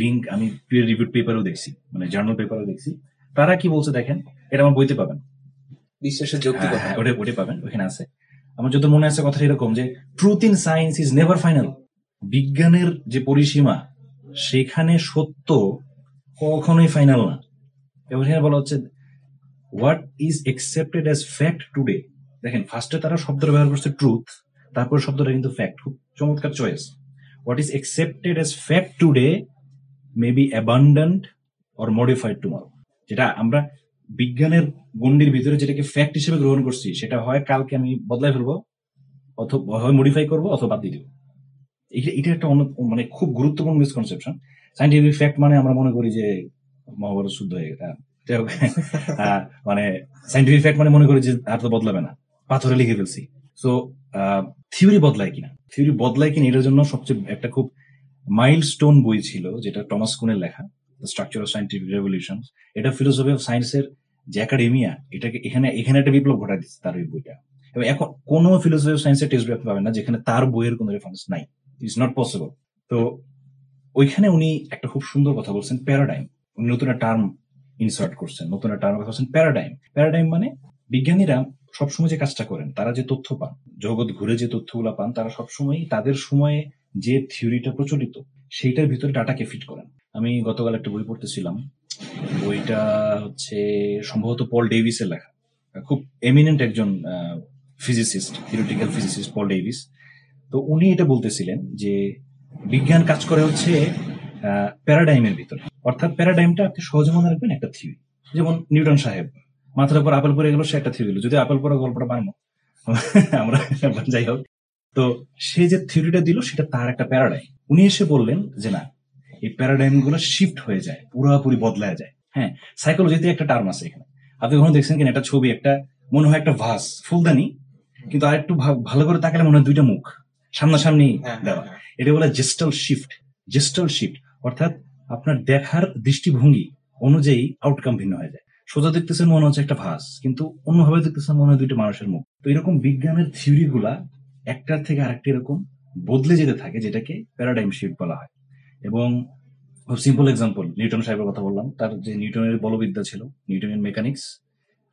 লিঙ্ক আমি পিয়ার রিভিউ পেপারও দেখছি মানে জার্নাল পেপারও দেখছি। তারা কি বলছে দেখেন এটা আমার বইতে পাবেন। বিশ্বাসের যৌক্তিকতা হ্যাঁ, ওটা ওটা পাবেন ওখানে আছে। আমার যত মনে আছে কথা এরকম যে truth in science is never final বিজ্ঞানের যে পরিসীমা সেখানে সত্য কখনোই ফাইনাল না। এবং সেখানে বলা হচ্ছে what is accepted as fact today দেখেন ফার্স্টে তারা শব্দটা ব্যবহার করছে ট্রুথ তারপর শব্দটা কিন্তু ফ্যাক্ট খুব চমৎকার choice what is accepted as fact today may be abandoned or modified tomorrow যেটা আমরা বিজ্ঞানের গণ্ডির ভিতরে যেটাকে ফ্যাক্ট হিসেবে গ্রহণ করছি, সেটা হয় কালকে আমি বদলাই ফেলব, অথবা হয় মডিফাই করব, অথবা বাদ দিয়ে দেবো। এটা এটা একটা অন্য মানে খুব গুরুত্বপূর্ণ মিসকনসেপশন সাইন্টিফিক ফ্যাক্ট মানে আমরা মনে করি যে মহাভারত শুদ্ধ হয়ে গেছে। মানে সাইন্টিফিক ফ্যাক্ট মানে মনে করি যে আর তো বদলাবে না। পাথরে লিখে ফেলছি। সো থিওরি বদলায় কিনা? থিওরি বদলায় কিনা এটার জন্য সবচেয়ে একটা খুব মাইলস্টোন বই ছিল, যেটা টমাস কুনের লেখা স্ট্রাকচার অফ সাইন্টিফিক রেভলিউশন এটা ফিলোসফি অফ সায়েন্সের যে একাডেমিয়া এটাকে এখানে এখানে একটা বিপ্লব ঘটাই দিচ্ছে তার ওই বইটা। এবং এখন কোনো ফিলোসফি অফ সায়েন্সের টেক্সট বই পাবেন না, যেখানে তার বইয়ের কোনো রেফারেন্স নাই। ইটস নট পসিবল তো ওইখানে উনি একটা খুব সুন্দর কথা বলছেন প্যারাডাইম উনি নতুন একটা টার্ম ইনসার্ট করছেন, নতুন একটা টার্ম কথা বলছেন প্যারাডাইম প্যারাডাইম মানে বিজ্ঞানীরা সবসময় যে কাজটা করেন, তারা যে তথ্য পান, জগৎ ঘুরে যে তথ্যগুলো পান, তারা সবসময় তাদের সময়ে যে থিওরিটা প্রচলিত, সেইটার ভিতরে ডাটাকে ফিট করেন। আমি গতকাল একটা বই পড়তেছিলাম। বইটা হচ্ছে সম্ভবত পল ডেভিসের লেখা। খুব এমিনেন্ট একজন physicist theoretical physicist Paul Davies. তো উনি এটা বলতেছিলেন যে বিজ্ঞান কাজ করে হচ্ছে প্যারাডাইমের ভিতরে। অর্থাৎ প্যারাডাইমটা আপনি সহজে মনে রাখবেন একটা থিওরি যেমন নিউটন সাহেব। মাথার উপর আপেল পরে গেল সে একটা থিওরি যদি আপেল পরে গল্পটা বানানো আমরা যাই হোক। তো সে যে থিওরিটা দিল সেটা তার একটা প্যারাডাইম উনি এসে বললেন যে না এই প্যারাডাইমগুলো শিফট হয়ে যায় পুরোপুরি বদলায় যায়। হ্যাঁ সাইকোলজিতে একটা টার্ম আছে এখানে। আপনি কখনো দেখছেন কিনা? একটা ছবি একটা মনে হয় একটা ভাস ফুলদানি কিন্তু আর একটু ভালো করে তাকালে মনে হয় দুইটা মুখ সামনাসামনি হ্যাঁ, দেওয়া। হ্যাঁ, হ্যাঁ। এটা বলে জেস্টাল শিফট জেস্টাল শিফট অর্থাৎ আপনার দেখার দৃষ্টিভঙ্গি অনুযায়ী আউটকাম ভিন্ন হয়ে যায়। সোজা দেখতেছেন মনে হচ্ছে একটা ভাস, কিন্তু অন্যভাবে দেখতেছেন মনে হয় দুইটা মানুষের মুখ। তো এরকম বিজ্ঞানের থিওরি গুলা একটার থেকে আরেকটা এরকম বদলে যেতে থাকে, যেটাকে প্যারাডাইম শিফট বলা হয়। এবং খুব সিম্পল এক্সাম্পল নিউটন সাহেবের কথা বললাম। তার যে নিউটনের বলবিদ্যা ছিল, নিউটনের মেকানিক্স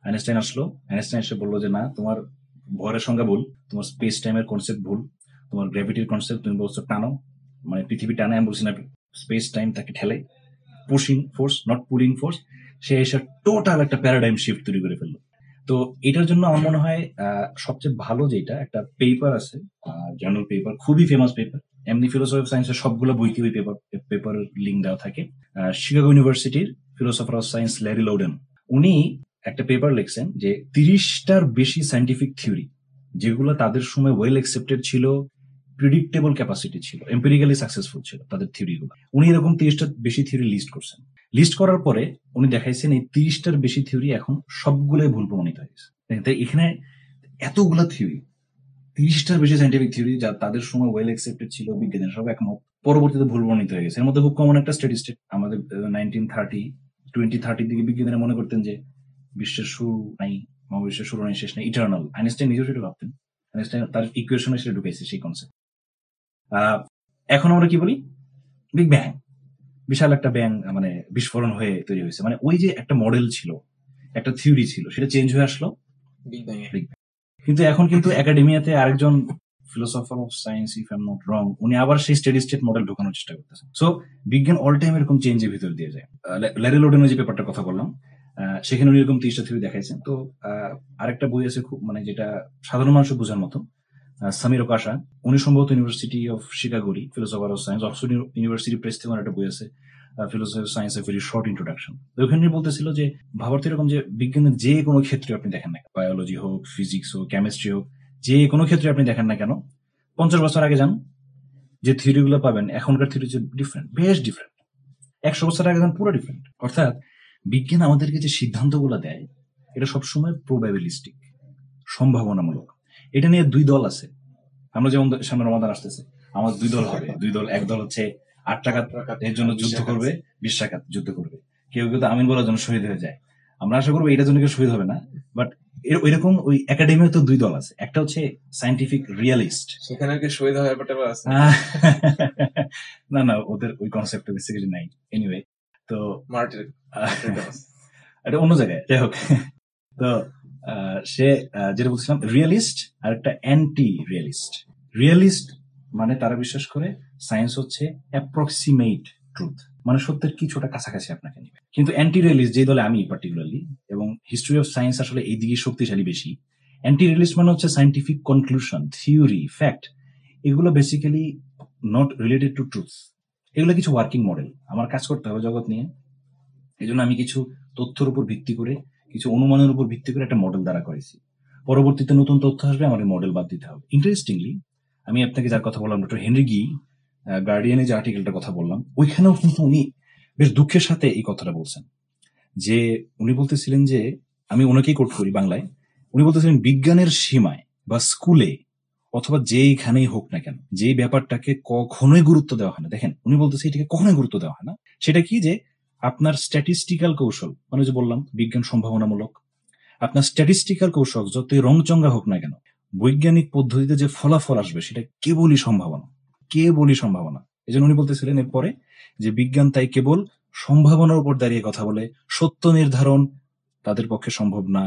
আইনস্টাইন আসলো। আইনস্টাইন এসে বলল যে, না, তোমার ভরের সংজ্ঞা ভুল, তোমার স্পেস টাইমের কনসেপ্ট ভুল, তোমার গ্র্যাভিটির কনসেপ্ট তুমি বলছো টানো মানে পৃথিবী টানে, আমি বলছি না স্পেস টাইম তাকে ঠেলে। Pushing force not pulling force সে এসে টোটাল একটা প্যারাডাইম শিফট তৈরি করে ফেলল। তো এটার জন্য আমার মনে হয় সবচেয়ে ভালো যেটা, একটা পেপার আছে জার্নাল পেপার খুবই ফেমাস পেপার এমনি ফিলোসফি অফ সায়েন্সের সবগুলো বইতে ওই পেপার পেপারের লিঙ্ক দেওয়া থাকে। শিকাগো ইউনিভার্সিটির philosopher of science Larry Laudan উনি একটা পেপার লিখছেন যে তিরিশটার বেশি সাইন্টিফিক থিওরি যেগুলো তাদের সময় ওয়েল অ্যাকসেপ্টেড ছিল প্রিডিক্টেবল ক্যাপাসিটি ছিল এম্পেরিক্যালি সাকসেসফুল ছিল, তাদের থিওরিগুলো উনি এরকম তিরিশটা বেশি থিওরি লিস্ট করছেন। লিস্ট করার পরে উনি দেখাইছেন এই তিরিশটার বেশি থিওরি এখন সবগুলোই ভুল প্রমাণিত হয়েছে তাই এখানে এতগুলা থিওরি তিরিশটার বেশি সাইন্টিফিক থিওরি যা তাদের সময় ওয়েল অ্যাকসেপ্টেড ছিল, বিজ্ঞানের সব একমত পরবর্তীতে ভুল প্রমাণিত হয়ে গেছে। এর মধ্যে খুব কমন একটা স্ট্যাটিস্টিক আমাদের নাইনটিন থার্টি টোয়েন্টি থার্টির দিকে বিজ্ঞানীরা মনে করতেন যে বিশ্বের শুরু নাই, মহাবিশ্বের শুরু নাই, শেষ নাই ইটার্নাল আইনস্টাইন নিজেও সেটা ভাবতেন। আইনস্টাইন তার ইকুয়েশনে সেটা ঢুকাইছে সেই কনসেপ্ট এখন আমরা কি বলি? বিগ ব্যাং বিশাল একটা ব্যাং মানে বিস্ফোরণ হয়ে তৈরি হয়েছে। মানে ওই যে একটা মডেল ছিল একটা থিওরি ছিল সেটা চেঞ্জ হয়ে আসলো। কিন্তু এখন কিন্তু একাডেমিয়াতে আরেকজন philosopher of science if am not wrong উনি আবার সেই স্টেডি স্টেট মডেল ঢোকানোর চেষ্টা করতেছেন। সো বিজ্ঞান অল টাইম এরকম চেঞ্জের ভিতর দিয়ে যায়। ল্যারি লোডেনের যে পেপারটার কথা বললাম সেখানে উনি এরকম তিরিশটা থিওরি দেখাইছেন। তো আহ, আরেকটা বই আছে খুব মানে যেটা সাধারণ মানুষের বোঝার মতো। সামির ওকাশা উনি সম্ভবত university of শিকাগোরি philosopher of science Oxford university press থেকে একটা বই আছে philosophy of science a very short introduction ওখানে বলতেছিল যে, ভাবার্থ এরকম যে বিজ্ঞানের যে কোনো ক্ষেত্রে আপনি দেখেন না বায়োলজি হোক ফিজিক্স হোক কেমিস্ট্রি হোক, যে কোনো ক্ষেত্রে আপনি দেখেন না কেন। পঞ্চাশ বছর আগে যান, যে থিওরিগুলো পাবেন, এখনকার থিওরি যে ডিফারেন্ট বেশ ডিফারেন্ট একশো বছর আগে যান, পুরো ডিফারেন্ট অর্থাৎ বিজ্ঞান আমাদেরকে যে সিদ্ধান্তগুলো দেয়, এটা সবসময় প্রবাবিলিস্টিক সম্ভাবনামূলক। এটা নিয়ে দুই দল আছে। আমরা যেমন সামনে রমাদান আসতেছে আমার দুই দল হবে। দুই দল এক দল হচ্ছে আট টাকা এর জন্য যুদ্ধ করবে বিশ টাকা যুদ্ধ করবে। কেউ কেউ তো আমিন বলার জন্য শহীদ হয়ে যায়। আমরা আশা করব এটার জন্য কেউ শহীদ হবে না বাট এরকম ওই একাডেমিও তো দুই দল আছে। একটা হচ্ছে সাইন্টিফিক রিয়ালিস্ট সেখানে কি শহীদ হওয়ার ব্যাপারটা আছে? না না ওদের ওই কনসেপ্ট বেসিক্যালি নাই। এনিওয়ে তো মার্টির এটা অন্য জায়গায় যাই হোক। তো সে যেটা বলছিলাম রিয়েলিস্ট আর একটা অ্যান্টি রিয়েলিস্ট রিয়েলিস্ট মানে তারা বিশ্বাস করে সায়েন্স হচ্ছে অ্যাপ্রক্সিমেট ট্রুথ মানে সত্যের কিছুটা কাছাকাছি আপনাকে নেবে। কিন্তু অ্যান্টি রিয়েলিস্ট যে দলে আমি পার্টিকুলারলি এবং হিস্ট্রি অফ সায়েন্স আসলে এই দিকে শক্তিশালী বেশি অ্যান্টি রিয়েলিস্ট মানে হচ্ছে সাইন্টিফিক কনক্লুশন থিওরি ফ্যাক্ট এগুলো basically not related to truth এগুলো কিছু ওয়ার্কিং মডেল আমার কাজ করতে হবে জগৎ নিয়ে। এই জন্য আমি কিছু তথ্যের উপর ভিত্তি করে কিছু অনুমানের উপর ভিত্তি করে একটা মডেল দ্বারা করেছি। পরবর্তীতে নতুন তথ্য আসবে, আমার মডেল বাদ দিতে হবে। ইন্টারেস্টিংলি আমি আপনাকে যার কথা বললাম ডক্টর হেনরি গি গার্ডিয়ানে যে আর্টিকেলটার কথা বললাম, ওইখানেও কিন্তু উনি বেশ দুঃখের সাথে এই কথাটা বলছেন। যে উনি বলতেছিলেন যে, আমি ওনাকেই কোট করি বাংলায়, উনি বলতেছিলেন, বিজ্ঞানের সীমায় বা স্কুলে অথবা যেইখানেই হোক না কেন, যেই ব্যাপারটাকে কখনোই গুরুত্ব দেওয়া হয় না। দেখেন, উনি বলতেছে, এটাকে কখনোই গুরুত্ব দেওয়া হয় না। সেটা কি যে আপনার স্ট্যাটিস্টিক্যাল কৌশল মানে যে বললাম, বিজ্ঞান সম্ভাবনামূলক, আপনার স্ট্যাটিস্টিক্যাল কৌশল যতই রংচঙ্গা হোক না কেন, বৈজ্ঞানিক পদ্ধতিতে যে ফলাফল আসবে সেটা কেবলই সম্ভাবনা কেবলই সম্ভাবনা। এই জন্য উনি বলতেছিলেন, এরপরে যে বিজ্ঞান তাই কেবল সম্ভাবনার উপর দাঁড়িয়ে কথা বলে, সত্য নির্ধারণ তাদের পক্ষে সম্ভব না।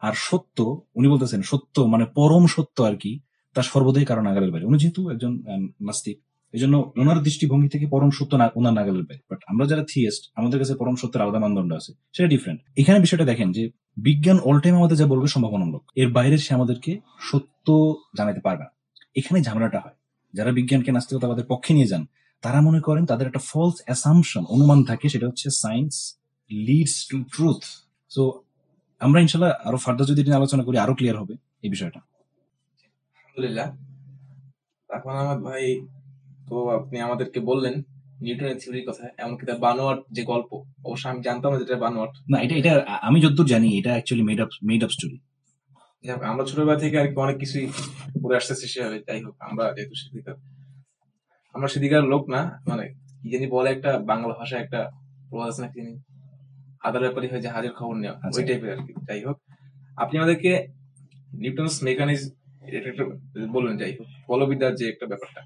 আর সত্য, উনি বলতেছেন, সত্য মানে পরম সত্য আর কি, তার সর্বদাই কারণ নাগালের বাইরে। উনি যেহেতু একজন নাস্তিক এই জন্য ওনার দৃষ্টিভঙ্গি থেকে পরম সত্য ওনার নাগালের বাইরে বাট আমরা যারা থিয়েস্ট আমাদের কাছে পরম সত্যের আলাদা মানদণ্ড আছে। সেটা ডিফারেন্ট এখানে বিষয়টা দেখেন যে, বিজ্ঞান অল টাইম আমাদের যা বলবে সম্ভাবনামূলক। এর বাইরে সে আমাদেরকে সত্য জানাতে পারবে না। এখানে ঝামেলাটা হয়। যারা বিজ্ঞানকে নাস্তিকতাবাদের পক্ষে নিয়ে যান, তারা মনে করেন তাদের একটা ফলস অ্যাসাম্পশন অনুমান থাকে, সেটা হচ্ছে science leads to truth so আমরা ইনশাল্লাহ আরও ফার্দার যদি আলোচনা করি, আরও ক্লিয়ার হবে এই বিষয়টা। আলহামদুলিল্লাহ। এখন আমার ভাই তো আপনি আমাদেরকে বললেন নিউটনের থিওরির কথা এমনকি তার বানোয়াট যে গল্প অবশ্য আমি জানতাম না যেটা বানোয়াট। না এটা এটা আমি যতদূর জানি এটা actually made up made up story আমরা ছোটবেলা থেকে আর অনেক কিছুই পড়ে আসতেছি সেভাবে যাই হোক আমরা যেহেতু সেদিকার আমরা সেদিকার লোক না মানে কি জানি বলে একটা বাংলা ভাষায় একটা প্রবাদ আছে না কি জানি আদার ব্যাপারই হয় যে হাজার খবর নেওয়া আচ্ছা। ওই টাইপের আর কি যাই হোক। আপনি আমাদেরকে নিউটনস মেকানিজম এটা একটা বললেন যাই হোক বলবিদ্যার যে একটা ব্যাপারটা।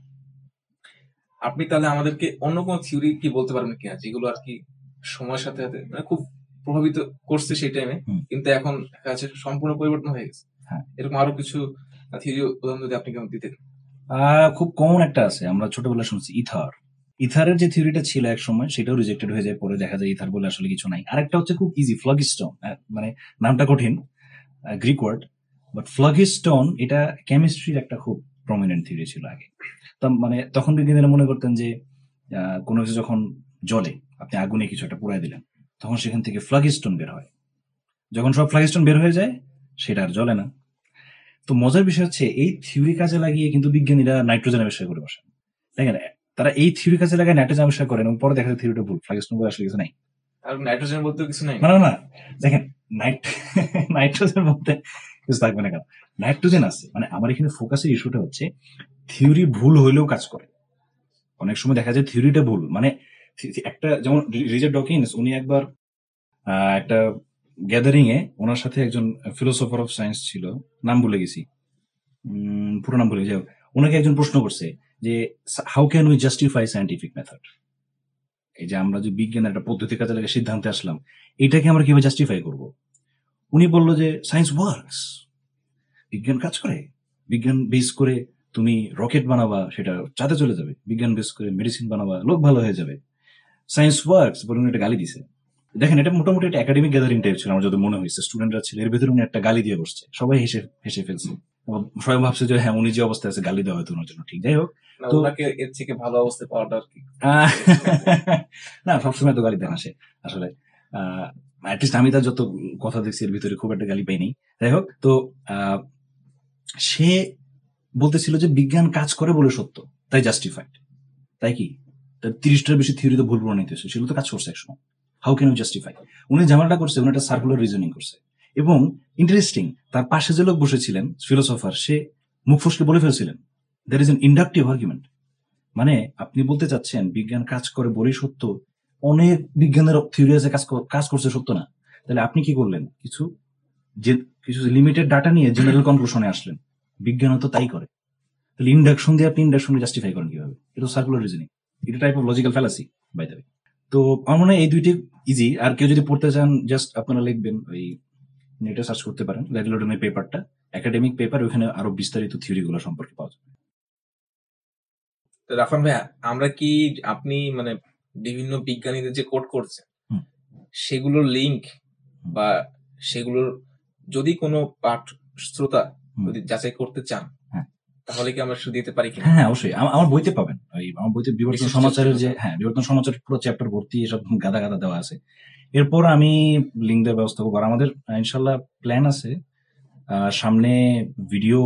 আপনি তাহলে আমাদেরকে অন্য কোন থিওরি কি বলতে পারবেন কিনা যেগুলো আর কি সময়ের সাথে সাথে মানে খুব প্রভাবিত করছে সেই টাইমে। কিন্তু এখন দেখা যাচ্ছে সম্পূর্ণ পরিবর্তন হয়ে গেছে। হ্যাঁ। এরকম আরও কিছু থিওরি উদাহরণ যদি আপনি কেমন দিতেন। খুব কমন একটা আছে আমরা ছোটবেলা শুনছি ইথার। ইথারের যে থিওরিটা ছিল এক সময় সেটাও রিজেক্টেড হয়ে যায় পরে দেখা যায় ইথার বলে আসলে কিছু নাই। আরেকটা হচ্ছে খুব ইজি ফ্লগিস্টোন মানে নামটা কঠিন গ্রিক ওয়ার্ড বাট ফ্লগিস্টোন এটা কেমিস্ট্রির একটা খুব প্রমিনেন্ট থিওরি ছিল আগে। তা মানে তখন বিজ্ঞানীরা মনে করতেন যে কোনো কিছু যখন জলে আপনি আগুনে কিছু একটা পুড়াই দিলেন তখন সেখান থেকে ফ্লাগিস্টোন বের হয়। যখন সব ফ্লাগিস্টোন বের হয়ে যায় সেটা আর জ্বলে না। তো মজার বিষয় হচ্ছে এই থিওরি কাজে লাগিয়ে কিন্তু বিজ্ঞানীরা নাইট্রোজেন আবিষ্কার করে বসেন। দেখেন তারা এই থিওরি কাজে লাগায় নাইট্রোজেন আবিষ্কার করেন এবং পরে দেখা যায় থিওরিটা ভুল ফ্লাগস্টোন বলে আসলে কিছু নাই। আর নাইট্রোজেন বলতে কিছু নাই? না না না দেখেন নাইট নাইট্রোজেন মধ্যে কিছু থাকবে না কেন। নাইট্রোজেন আছে মানে আমার এখানে ফোকাসের ইস্যুটা হচ্ছে থিওরি ভুল হইলেও কাজ করে। অনেক সময় দেখা যায় থিওরিটা ভুল মানে একটা যেমন রিজার্ভ ডকিন্স, উনি একবার একটা গ্যাদারিং এ ওনার সাথে একজন ফিলোসফার অফ সায়েন্স ছিল, নাম ভুলে গেছি। পুরো নাম ভুলে গেছি। ওনাকে একজন প্রশ্ন করছে যে how can we justify scientific method এই যে আমরা যে বিজ্ঞানের একটা পদ্ধতি কাজে লাগে, সিদ্ধান্তে আসলাম, এটাকে আমরা কীভাবে জাস্টিফাই করব? উনি বলল যে সায়েন্স ওয়ার্কস বিজ্ঞান কাজ করে? বিজ্ঞান বেস করে তুমি রকেট বানাবা সেটা চাঁদে চলে যাবে। বিজ্ঞান বেস করে মেডিসিন বানাবা লোক ভালো হয়ে যাবে। সায়েন্স ওয়ার্কস বলে একটা গালি দিছে। দেখেন এটা মোটামুটি একটা একাডেমিক গ্যাদারিং টাইপ ছিল আমার যদি মনে হয়েছে। স্টুডেন্টরা ছিল এর ভেতরে উনি একটা গালি দিয়ে বসছে। সবাই হেসে হেসে ফেলছে। সবাই ভাবছে যে হ্যাঁ উনি যে অবস্থায় আছে গালি দেওয়া হয়তো ওনার জন্য ঠিক। যাই হোক তো- এর থেকে ভালো অবস্থায় পাওয়াটা আর কি। না সবসময় তো গালি দেন আসে আসলে। অ্যাটলিস্ট আমি তার যত কথা দেখছি এর ভিতরে খুব একটা গালি পাইনি যাই হোক তো আহ, সে বলতেছিল যে বিজ্ঞান কাজ করে বলে সত্য, তাই জাস্টিফাইড তাই কি? তার তিরিশটার বেশি থিওরি তো ভুল প্রমাণিত হয়েছে, সেগুলো তো কাজ করছে একসময়। হাউ ক্যান ইউ জাস্টিফাই উনি ঝামেলাটা করছে, উনি একটা সার্কুলার রিজনিং করছে। এবং ইন্টারেস্টিং তার পাশে যে লোক বসেছিলেন ফিলোসফার সে মুখ ফসকে বলে ফেলছিলেন there is an inductive argument মানে আপনি বলতে চাচ্ছেন, বিজ্ঞান কাজ করে বলেই সত্য, অনেক বিজ্ঞানের থিওরি আছে, কাজ কাজ করছে সত্য না। তাহলে আপনি কি করলেন? কিছু যে কিছু লিমিটেড ডাটা নিয়ে জেনারেল কনক্লুশনে আসলেন। বিজ্ঞানও তো তাই করে। তাহলে ইন্ডাকশন দিয়ে আপনি ইন্ডাকশন জাস্টিফাই করেন কীভাবে? এটা সার্কুলার রিজনিং এটা type of logical fallacy by the তো আমার মনে হয় এই দুইটি ইজি আর কেউ যদি পড়তে চান জাস্ট আপনারা লিখবেন ওই নেটে সার্চ করতে পারেন ল্যাডলোডনের পেপারটা একাডেমিক পেপার ওখানে আরও বিস্তারিত থিওরি গুলো সম্পর্কে পাওয়া যাবে। রাফান ভাইয়া আমরা কি আপনি মানে বিভিন্ন বিজ্ঞানীদের যে কোট করছেন সেগুলোর লিংক বা সেগুলোর যদি কোনো পাঠ শ্রোতা যদি যাচাই করতে চান হ্যাঁ। তাহলে কি আমরা দিতে পারি কিনা? হ্যাঁ হ্যাঁ অবশ্যই। আমার বইতে পাবেন। ওই আমার বইতে বিবর্তন সমাচারের যে হ্যাঁ বিবর্তন সমাচারের পুরো চ্যাপ্টার ভর্তি এসব গাদা গাদা দেওয়া আছে। এরপর আমি লিঙ্ক দেওয়ার ব্যবস্থা করব। আর আমাদের ইনশাল্লাহ প্ল্যান আছে সামনে ভিডিও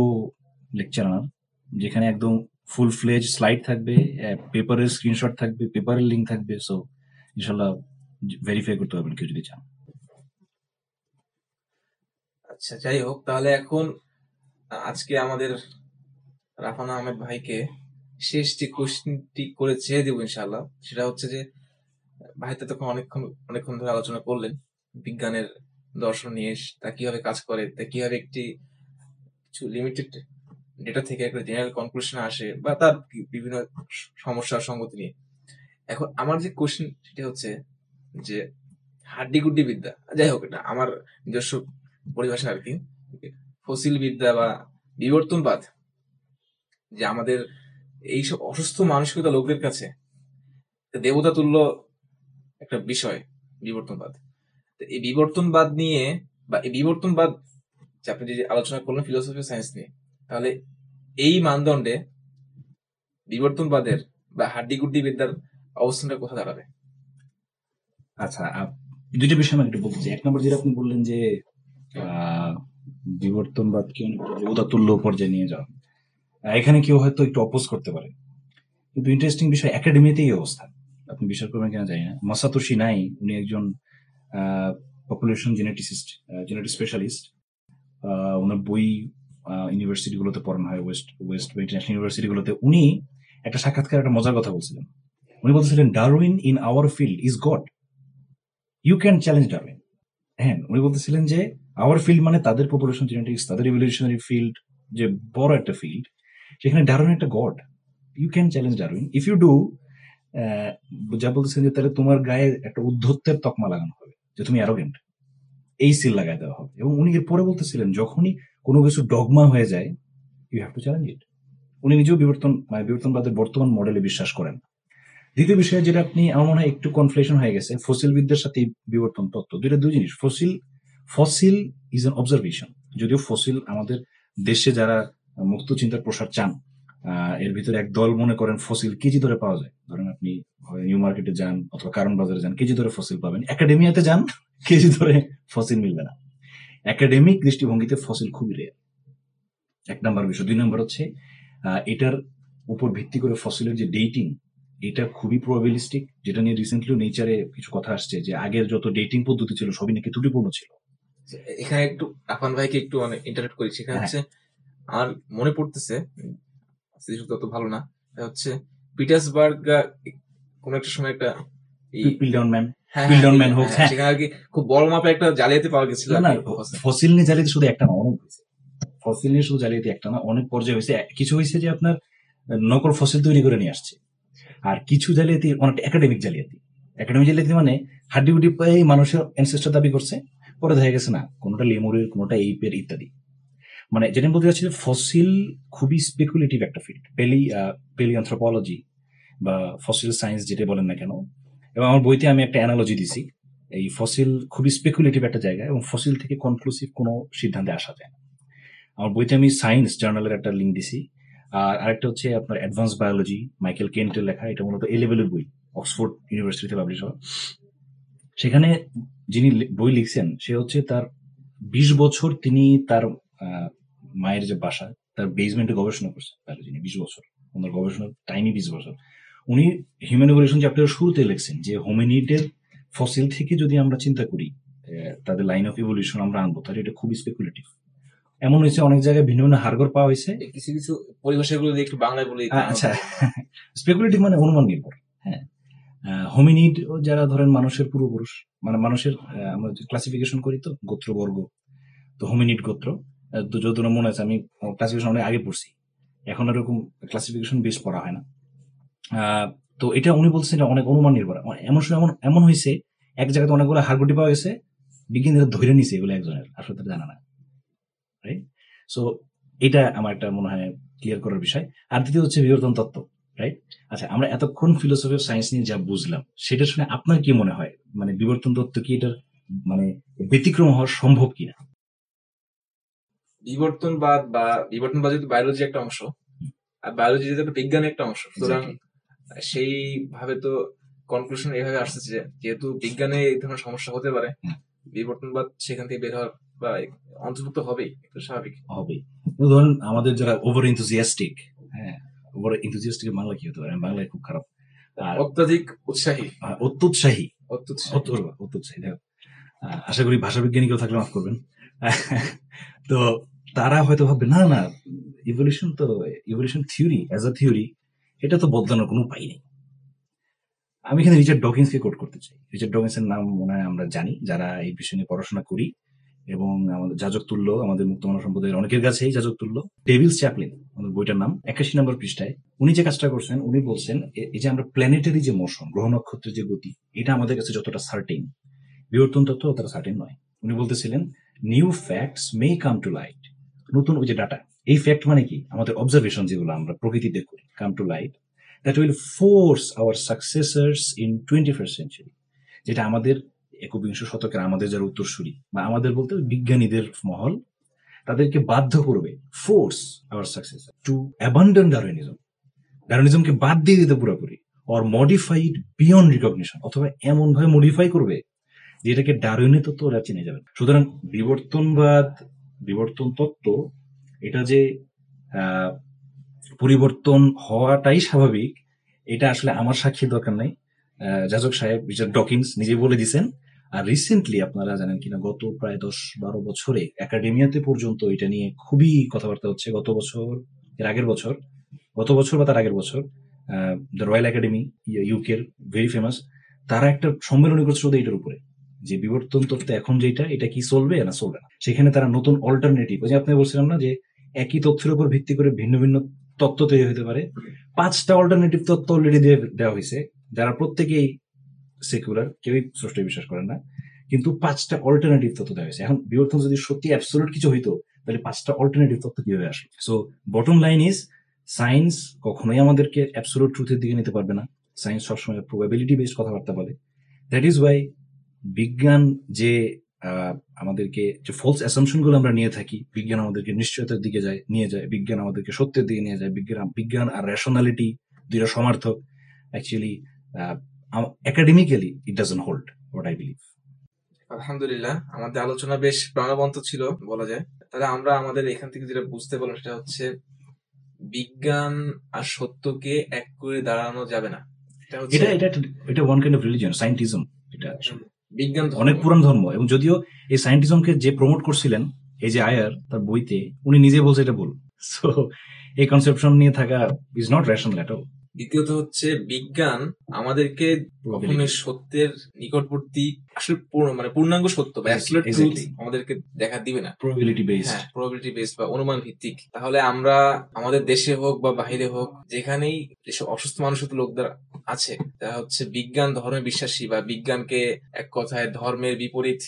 লেকচার আনার যেখানে একদম ফুল ফ্লেজ স্লাইড থাকবে পেপারের স্ক্রিনশট থাকবে পেপারের লিঙ্ক থাকবে। সো ইনশাল্লাহ ভেরিফাই করতে পারবেন কেউ যদি চান। আচ্ছা যাই হোক, তাহলে এখন আজকে আমাদের রাফানা আহমেদ ভাইকে শেষ যে কোশ্চেনটি করে চেয়ে দেবো ইনশাল্লাহ সেটা হচ্ছে যে, ভাই তো তখন অনেকক্ষণ অনেকক্ষণ ধরে আলোচনা করলেন, বিজ্ঞানের দর্শন নিয়ে, তা কীভাবে কাজ করে, তা কীভাবে একটি কিছু লিমিটেড ডেটা থেকে একটা জেনারেল কনক্লুশন আসে, বা তার বিভিন্ন সমস্যার সঙ্গতি নিয়ে। এখন আমার যে কোশ্চেন সেটা হচ্ছে যে হাড্ডি গুড্ডি বিদ্যা যাই হোক, এটা আমার নিজস্ব পরিভাষা আর কি ফসিল বিদ্যা বা বিবর্তনবাদ, যে আমাদের এইসব অসুস্থ মানসিকতা লোকদের কাছে দেবতা তুল্য একটা বিষয়, বিবর্তনবাদ। এই বিবর্তনবাদ নিয়ে বা এই বিবর্তনবাদ আপনি যে আলোচনা করলেন ফিলোসফি সায়েন্স নিয়ে, তাহলে এই মানদণ্ডে বিবর্তনবাদের বা হাড্ডিগুড্ডি বিদ্যার অবস্থানটা কোথায় দাঁড়াবে? আচ্ছা দুইটা বিষয় আমি একটু বলতে চাই। এক নম্বর যেটা আপনি বললেন যে বিবর্তনবাদকে দেবতাতুল্য পর্যায়ে নিয়ে যাওয়া। এখানে কেউ হয়তো একটু অপোজ করতে পারে। কিন্তু ইন্টারেস্টিং বিষয় একাডেমিতে এই অবস্থা। আপনি বিশ্বাস করবেন কিনা জানি না। মাসাতোশি নাই, উনি একজন পপুলেশন জেনেটিসিস্ট জেনেটিক স্পেশালিস্ট ওনার বই ইউনিভার্সিটি গুলোতে পড়ানো হয় ওয়েস্ট ওয়েস্ট ইন্টারন্যাশনাল ইউনিভার্সিটি গুলোতে উনি একটা সাক্ষাৎকার, একটা মজার কথা বলছিলেন। উনি বলতেছিলেন Darwin in our field is God you can challenge Darwin হ্যাঁ উনি বলতেছিলেন যে আওয়ার ফিল্ড মানে তাদের পপুলেশন জেনেটিক্স তাদের রিভলিউশনারি ফিল্ড যে বড় একটা ফিল্ড সেখানে ডারউইন একটা God you can challenge Darwin if you do যা বলতেছেন যে তাহলে তোমার গায়ে একটা উদ্ধত্তের তকমা লাগানো হবে, যে তুমি অ্যারোগেন্ট এই সিল লাগাই দেওয়া হবে। এবং উনি এরপরে বলতেছিলেন, যখনই কোনো কিছু ডগমা হয়ে যায় you have to challenge it উনি নিজেও বিবর্তন মানে বিবর্তনবাদের বর্তমান মডেলে বিশ্বাস করেন। দ্বিতীয় বিষয়ে যেটা আপনি, আমার মনে হয় একটু কনফ্লেশন হয়ে গেছে ফসিল বিদ্যার সাথে বিবর্তন তত্ত্ব, দুইটা দুই জিনিস fossil fossil is an observation যদিও ফসিল আমাদের দেশে যারা মুক্ত চিন্তার প্রসার চান এর ভিতরে এক দল মনে করেন ফসিল কেজি ধরে পাওয়া যায়। ধরেন আপনি নিউ মার্কেটে যান অথবা কারণ বাজারে যান, কেজি ধরে ফসিল পাবেন। একাডেমিয়াতে যান, কেজি ধরে ফসিল মিলবে না। একাডেমিক দৃষ্টিভঙ্গিতে ফসিল খুবই রেয়ার এক নাম্বার বিষয়। দুই নাম্বার হচ্ছে এটার উপর ভিত্তি করে ফসিলের যে ডেটিং এটা খুবই প্রবাবিলিস্টিক যেটা নিয়ে রিসেন্টলি নেচারে কিছু কথা আসছে যে আগের যত ডেটিং পদ্ধতি ছিল সবই নাকি ত্রুটিপূর্ণ ছিল এখানে একটু আফান ভাইকে একটু মানে ইন্টারেক্ট করি সেখানে হ্যাঁ। হচ্ছে আর মনে পড়তেছে স্মৃতিশক্তি অত ভালো না হচ্ছে পিটার্সবার্গ কোন একটা সময় একটা এই- পিলডাউন ম্যান হ্যাঁ, হ্যাঁ, হ্যাঁ। সেখানে আর কি খুব বড় মাপে একটা জালিয়াতি পাওয়া গেছিল না। ফসিল নিয়ে জালিয়াতি শুধু একটা না অনেক হয়েছে ফসিল নিয়ে শুধু জালিয়াতি একটা না অনেক পর্যায়ে হয়েছে কিছু হয়েছে যে আপনার নকল ফসিল তৈরি করে নিয়ে আসছে আর কিছু জালিয়াতি অনেকটা একাডেমিক জালিয়াতি। একাডেমিক জালিয়াতি মানে হাড্ডি উডি পায়ে মানুষের অ্যানসেস্টার দাবি করছে, পরে দেখা গেছে না, কোনোটা লেমুরের, কোনোটা এইপের ইত্যাদি। মানে যেটা বলতে চাচ্ছি যে ফসিল খুবই স্পেকুলেটিভ একটা ফিল্ড পেলি পেলি অ্যান্থ্রোপোলজি বা ফসিল সায়েন্স যেটা বলেন না কেন। এবং আমার বইতে আমি একটা অ্যানালজি দিছি। এই ফসিল খুবই স্পেকুলেটিভ একটা জায়গা এবং ফসিল থেকে কনক্লুসিভ কোনো সিদ্ধান্তে আসা যায় না। আমার বইতে আমি সায়েন্স জার্নালের একটা লিঙ্ক দিছি। আর আরেকটা হচ্ছে আপনার অ্যাডভান্স বায়োলজি মাইকেল কেন্টের লেখা, এটা মূলত এ লেভেলের বই অক্সফোর্ড ইউনিভার্সিটিতে পাবলিশ হওয়া। সেখানে যিনি বই লিখছেন, সে হচ্ছে তার বিশ বছর তিনি তার মায়ের যে বাসা, তার বেসমেন্টে গবেষণা করছেন তার যিনি বিশ বছর, ওনার গবেষণার টাইমই বিশ বছর। উনি হিউম্যান এভলিউশন চ্যাপ্টারের শুরুতে লিখছেন যে হোমিনিডের ফসিল থেকে যদি আমরা চিন্তা করি তাদের লাইন অফ ইভলিউশন আমরা আনব, তাহলে এটা খুবই স্পেকুলেটিভ এমন হয়েছে অনেক জায়গায় ভিন্ন ভিন্ন হারগর পাওয়া হয়েছে। কিছু কিছু পরিভাষাগুলো দিয়ে একটু বাংলায় বলে আচ্ছা। স্পেকুলেটিভ মানে অনুমান নির্ভর হ্যাঁ। হোমিনিড যারা ধরেন মানুষের পূর্বপুরুষ মানে মানুষের আমরা ক্লাসিফিকেশন করি তো গোত্রবর্গ তো হোমিনিড গোত্র যতটা মনে আছে আমি ক্লাসিফিকেশন অনেক আগে পড়ছি। এখন এরকম ক্লাসিফিকেশন বেশ পড়া হয় না। আহ, তো এটা উনি বলছেন অনেক অনুমান নির্ভর। এমন সময় এমন এমন হয়েছে এক জায়গাতে অনেকগুলো হারগুটি পাওয়া গেছে বিজ্ঞানীরা ধরে নিছে এগুলো একজনের আসলে তারা জানা না। রাইট সো এটা আমার একটা মনে হয় ক্লিয়ার করার বিষয়। আর দ্বিতীয় হচ্ছে বিবর্তন তত্ত্ব রাইট আচ্ছা আমরা এতক্ষণ ফিলোসফি অফ সায়েন্স নিয়ে যা বুঝলাম সেটা শুনে আপনার কি মনে হয়? মানে বিবর্তন তত্ত্ব কি এটার মানে ব্যতিক্রম হওয়া সম্ভব কিনা? বিবর্তনবাদ বা বিবর্তনবাদ যেহেতু বায়োলজি একটা অংশ আর বায়োলজি যেহেতু একটা বিজ্ঞানের একটা অংশ সুতরাং সেই ভাবে তো কনক্লুশন এইভাবে আসতেছে যেহেতু বিজ্ঞানে এই ধরনের সমস্যা হতে পারে বিবর্তনবাদ সেখান থেকে বের হওয়ার বা অন্তর্ভুক্ত হবেই এটা স্বাভাবিক। হবে ধরুন আমাদের যারা ওভার ইন্থুজিয়াস্টিক হ্যাঁ ওভার ইন্থুজিয়াস্টিক বাংলা কি হতে পারে? বাংলায় খুব খারাপ। অত্যাধিক উৎসাহী। অত্যুৎসাহী। অত্যুৎসাহী। অত্যুৎ- অত্যুৎসাহী আশা করি ভাষা বিজ্ঞানী কেউ থাকলে মাফ করবেন। তো তারা হয়তো ভাববে না না ইভলিউশন তো evolution theory as a theory এটা তো বদলানোর কোনো উপায় নেই। আমি এখানে রিচার্ড ডকিন্স কে কোট করতে চাই। রিচার্ড ডকিন্স এর নাম মনে হয় আমরা জানি যারা এই বিষয় নিয়ে পড়াশোনা করি। এবং আমাদের যাজক তুল্য, আমাদের মুক্ত মানব সম্প্রদায়ের অনেকের কাছেই যাজক তুল্য। ডেভিলস চ্যাপলিন, আমাদের বইটার নাম, একাশি নম্বর পৃষ্ঠায়, উনি যে কাজটা করছেন, উনি বলছেন এই যে আমরা প্ল্যানেটারি যে মোশন গ্রহ নক্ষত্রের যে গতি, এটা আমাদের কাছে যতটা সার্টেন বিবর্তন তত্ত্ব অতটা সার্টেন নয়। উনি বলতেছিলেন new facts may come to light নতুন ওই যে ডাটা এই ফ্যাক্ট মানে কি? আমাদের অবজারভেশন যেগুলো আমরা প্রকৃতিতে করি come to light that will force our successors in twenty first century যেটা আমাদের একবিংশ শতকের আমাদের যারা উত্তরসূরি বা আমাদের বলতে বিজ্ঞানীদের মহল, তাদেরকে বাধ্য করবে force our successor to abandon Darwinism ডারোনিজমকে বাদ দিয়ে দিতে পুরোপুরি অর মডিফাইড বিয়ন্ড রিকগনিশন অথবা এমন ভাবে মডিফাই করবে যেটাকে ডারউইনের তত্ত্ব ওরা চিনে যাবে সুতরাং বিবর্তনবাদ, বিবর্তন তত্ত্ব, এটা যে পরিবর্তন হওয়াটাই স্বাভাবিক, এটা আসলে আমার সাক্ষী দরকার নাই। যাজক সাহেব রিচার্ড ডকিন্স নিজে বলে দিছেন আর রিসেন্টলি আপনারা জানেন কিনা, গত প্রায় দশ বারো বছরে একাডেমিয়াতে পর্যন্ত এটা নিয়ে খুবই কথাবার্তা হচ্ছে। গত বছর, এর আগের বছর, গত বছর বা তার আগের বছর দ্য রয়্যাল একাডেমি ইউকের ভেরি ফেমাস তারা একটা সম্মেলনী করছে শুধু এটার উপরে, যে বিবর্তন তত্ত্ব এখন যেটা, এটা কি চলবে না চলবে না। সেখানে তারা নতুন অল্টারনেটিভ যে আপনি বলছিলাম না যে একই তথ্যের উপর ভিত্তি করে ভিন্ন ভিন্ন তত্ত্ব তৈরি হতে পারে, পাঁচটা অল্টারনেটিভ তত্ত্ব অলরেডি দেওয়া হয়েছে, যারা প্রত্যেকেই সেকুলার কেউই স্রষ্টা বিশ্বাস করেন না। কিন্তু পাঁচটা অল্টারনেটিভ তত্ত্ব দেওয়া হয়েছে। এখন বিবর্তন যদি সত্যি অ্যাবসোলুট কিছু হইতো, তাহলে পাঁচটা অল্টারনেটিভ তত্ত্ব কীভাবে আসে so bottom line is science কখনোই আমাদেরকে অ্যাবসোলুট ট্রুথের দিকে নিতে পারবে না। সায়েন্স সবসময় প্রবাবিলিটি বেসড কথাবার্তা বলে। দ্যাট ইজ ওয়াই বিজ্ঞান যে আমাদেরকে যে ফলস অ্যাসামশনগুলো আমরা নিয়ে থাকি, বিজ্ঞান আমাদেরকে নিশ্চয়তার দিকে যায়, নিয়ে যায়, বিজ্ঞান আমাদেরকে সত্যের দিকে নিয়ে যায়, বিজ্ঞান বিজ্ঞান আর রেশনালিটি দুইটা সমার্থক। Actually academically it doesn't hold what I believe আলহামদুলিল্লাহ আমাদের আলোচনা বেশ প্রাণবন্ত ছিল বলা যায়। তাহলে আমরা আমাদের এখান থেকে যেটা বুঝতে পারলাম সেটা হচ্ছে বিজ্ঞান আর সত্যকে এক করে দাঁড়ানো যাবে না। এটা এটা এটা one kind of religion scientism এটা বিজ্ঞান অনেক পুরান ধর্ম এবং যদিও এই সায়েন্টিজমকে যে প্রমোট করছিলেন এই যে আয়ার তার বইতে উনি নিজে বলছে এটা ভুল। সো এই কনসেপশন নিয়ে থাকা is not rational at all দ্বিতীয়ত হচ্ছে বিজ্ঞান আমাদেরকে কখনোই সত্যের নিকটবর্তী আসলে পূর্ণ- মানে পূর্ণাঙ্গ সত্য বা অ্যাবসলিউট ট্রুথ আমাদেরকে দেখা দিবে না। প্রবাবিলিটি বেসড হ্যাঁ প্রবাবিলিটি বেস বা অনুমান ভিত্তিক। তাহলে আমরা আমাদের দেশে হোক বা বাইরে হোক যেখানেই যেসব অসুস্থ মানুষ লোকদের আছে তারা হচ্ছে বিজ্ঞান ধর্মে বিশ্বাসী বা বিজ্ঞানকে এক কথায় ধর্মের বিপরীত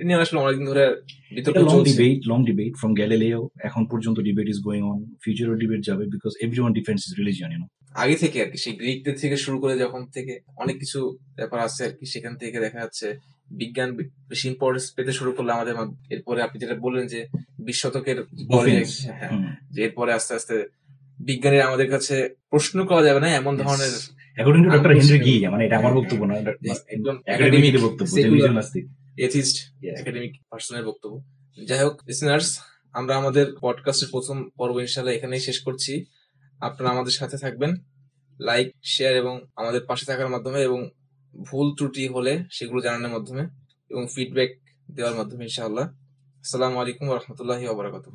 নিয়ে আসলে অনেকদিন ধরে বিতর্ক লং চলছে। Debate long debate from Galileo এখন পর্যন্ত ডিবেট ইজ গোয়িং অন ফিউচারও ডিবেট যাবে because everyone defence is religion you know আগে থেকে আর কি সেই গ্রিকদের থেকে শুরু করে যখন থেকে অনেক কিছু ব্যাপার আছে আর কি সেখান থেকে দেখা যাচ্ছে বিজ্ঞান বেশি ইম্পর্টেন্স পেতে শুরু করল আমাদের এরপরে আপনি যেটা বললেন যে বিশ শতকের পরে Defense. হ্যাঁ যে এরপরে আস্তে আস্তে বিজ্ঞানের আমাদের কাছে প্রশ্ন করা যাবে না এমন ধরনের অ্যাকর্ডিং টু ডক্টর হেনরি গি মানে এটা আমার বক্তব্য না একদম একাডেমিক বক্তব্য এথিস্ট একাডেমিক পার্সনের বক্তব্য। যাই হোক লিসনার্স আমরা আমাদের পডকাস্টের প্রথম পর্ব ইনশাল্লাহ এখানেই শেষ করছি। আপনারা আমাদের সাথে থাকবেন। লাইক শেয়ার এবং আমাদের পাশে থাকার মাধ্যমে এবং ভুল ত্রুটি হলে সেগুলো জানানোর মাধ্যমে এবং ফিডব্যাক দেওয়ার মাধ্যমে, ইনশাআল্লাহ। আসসালামু আলাইকুম রহমতুল্লাহ ওবরাকাতুহ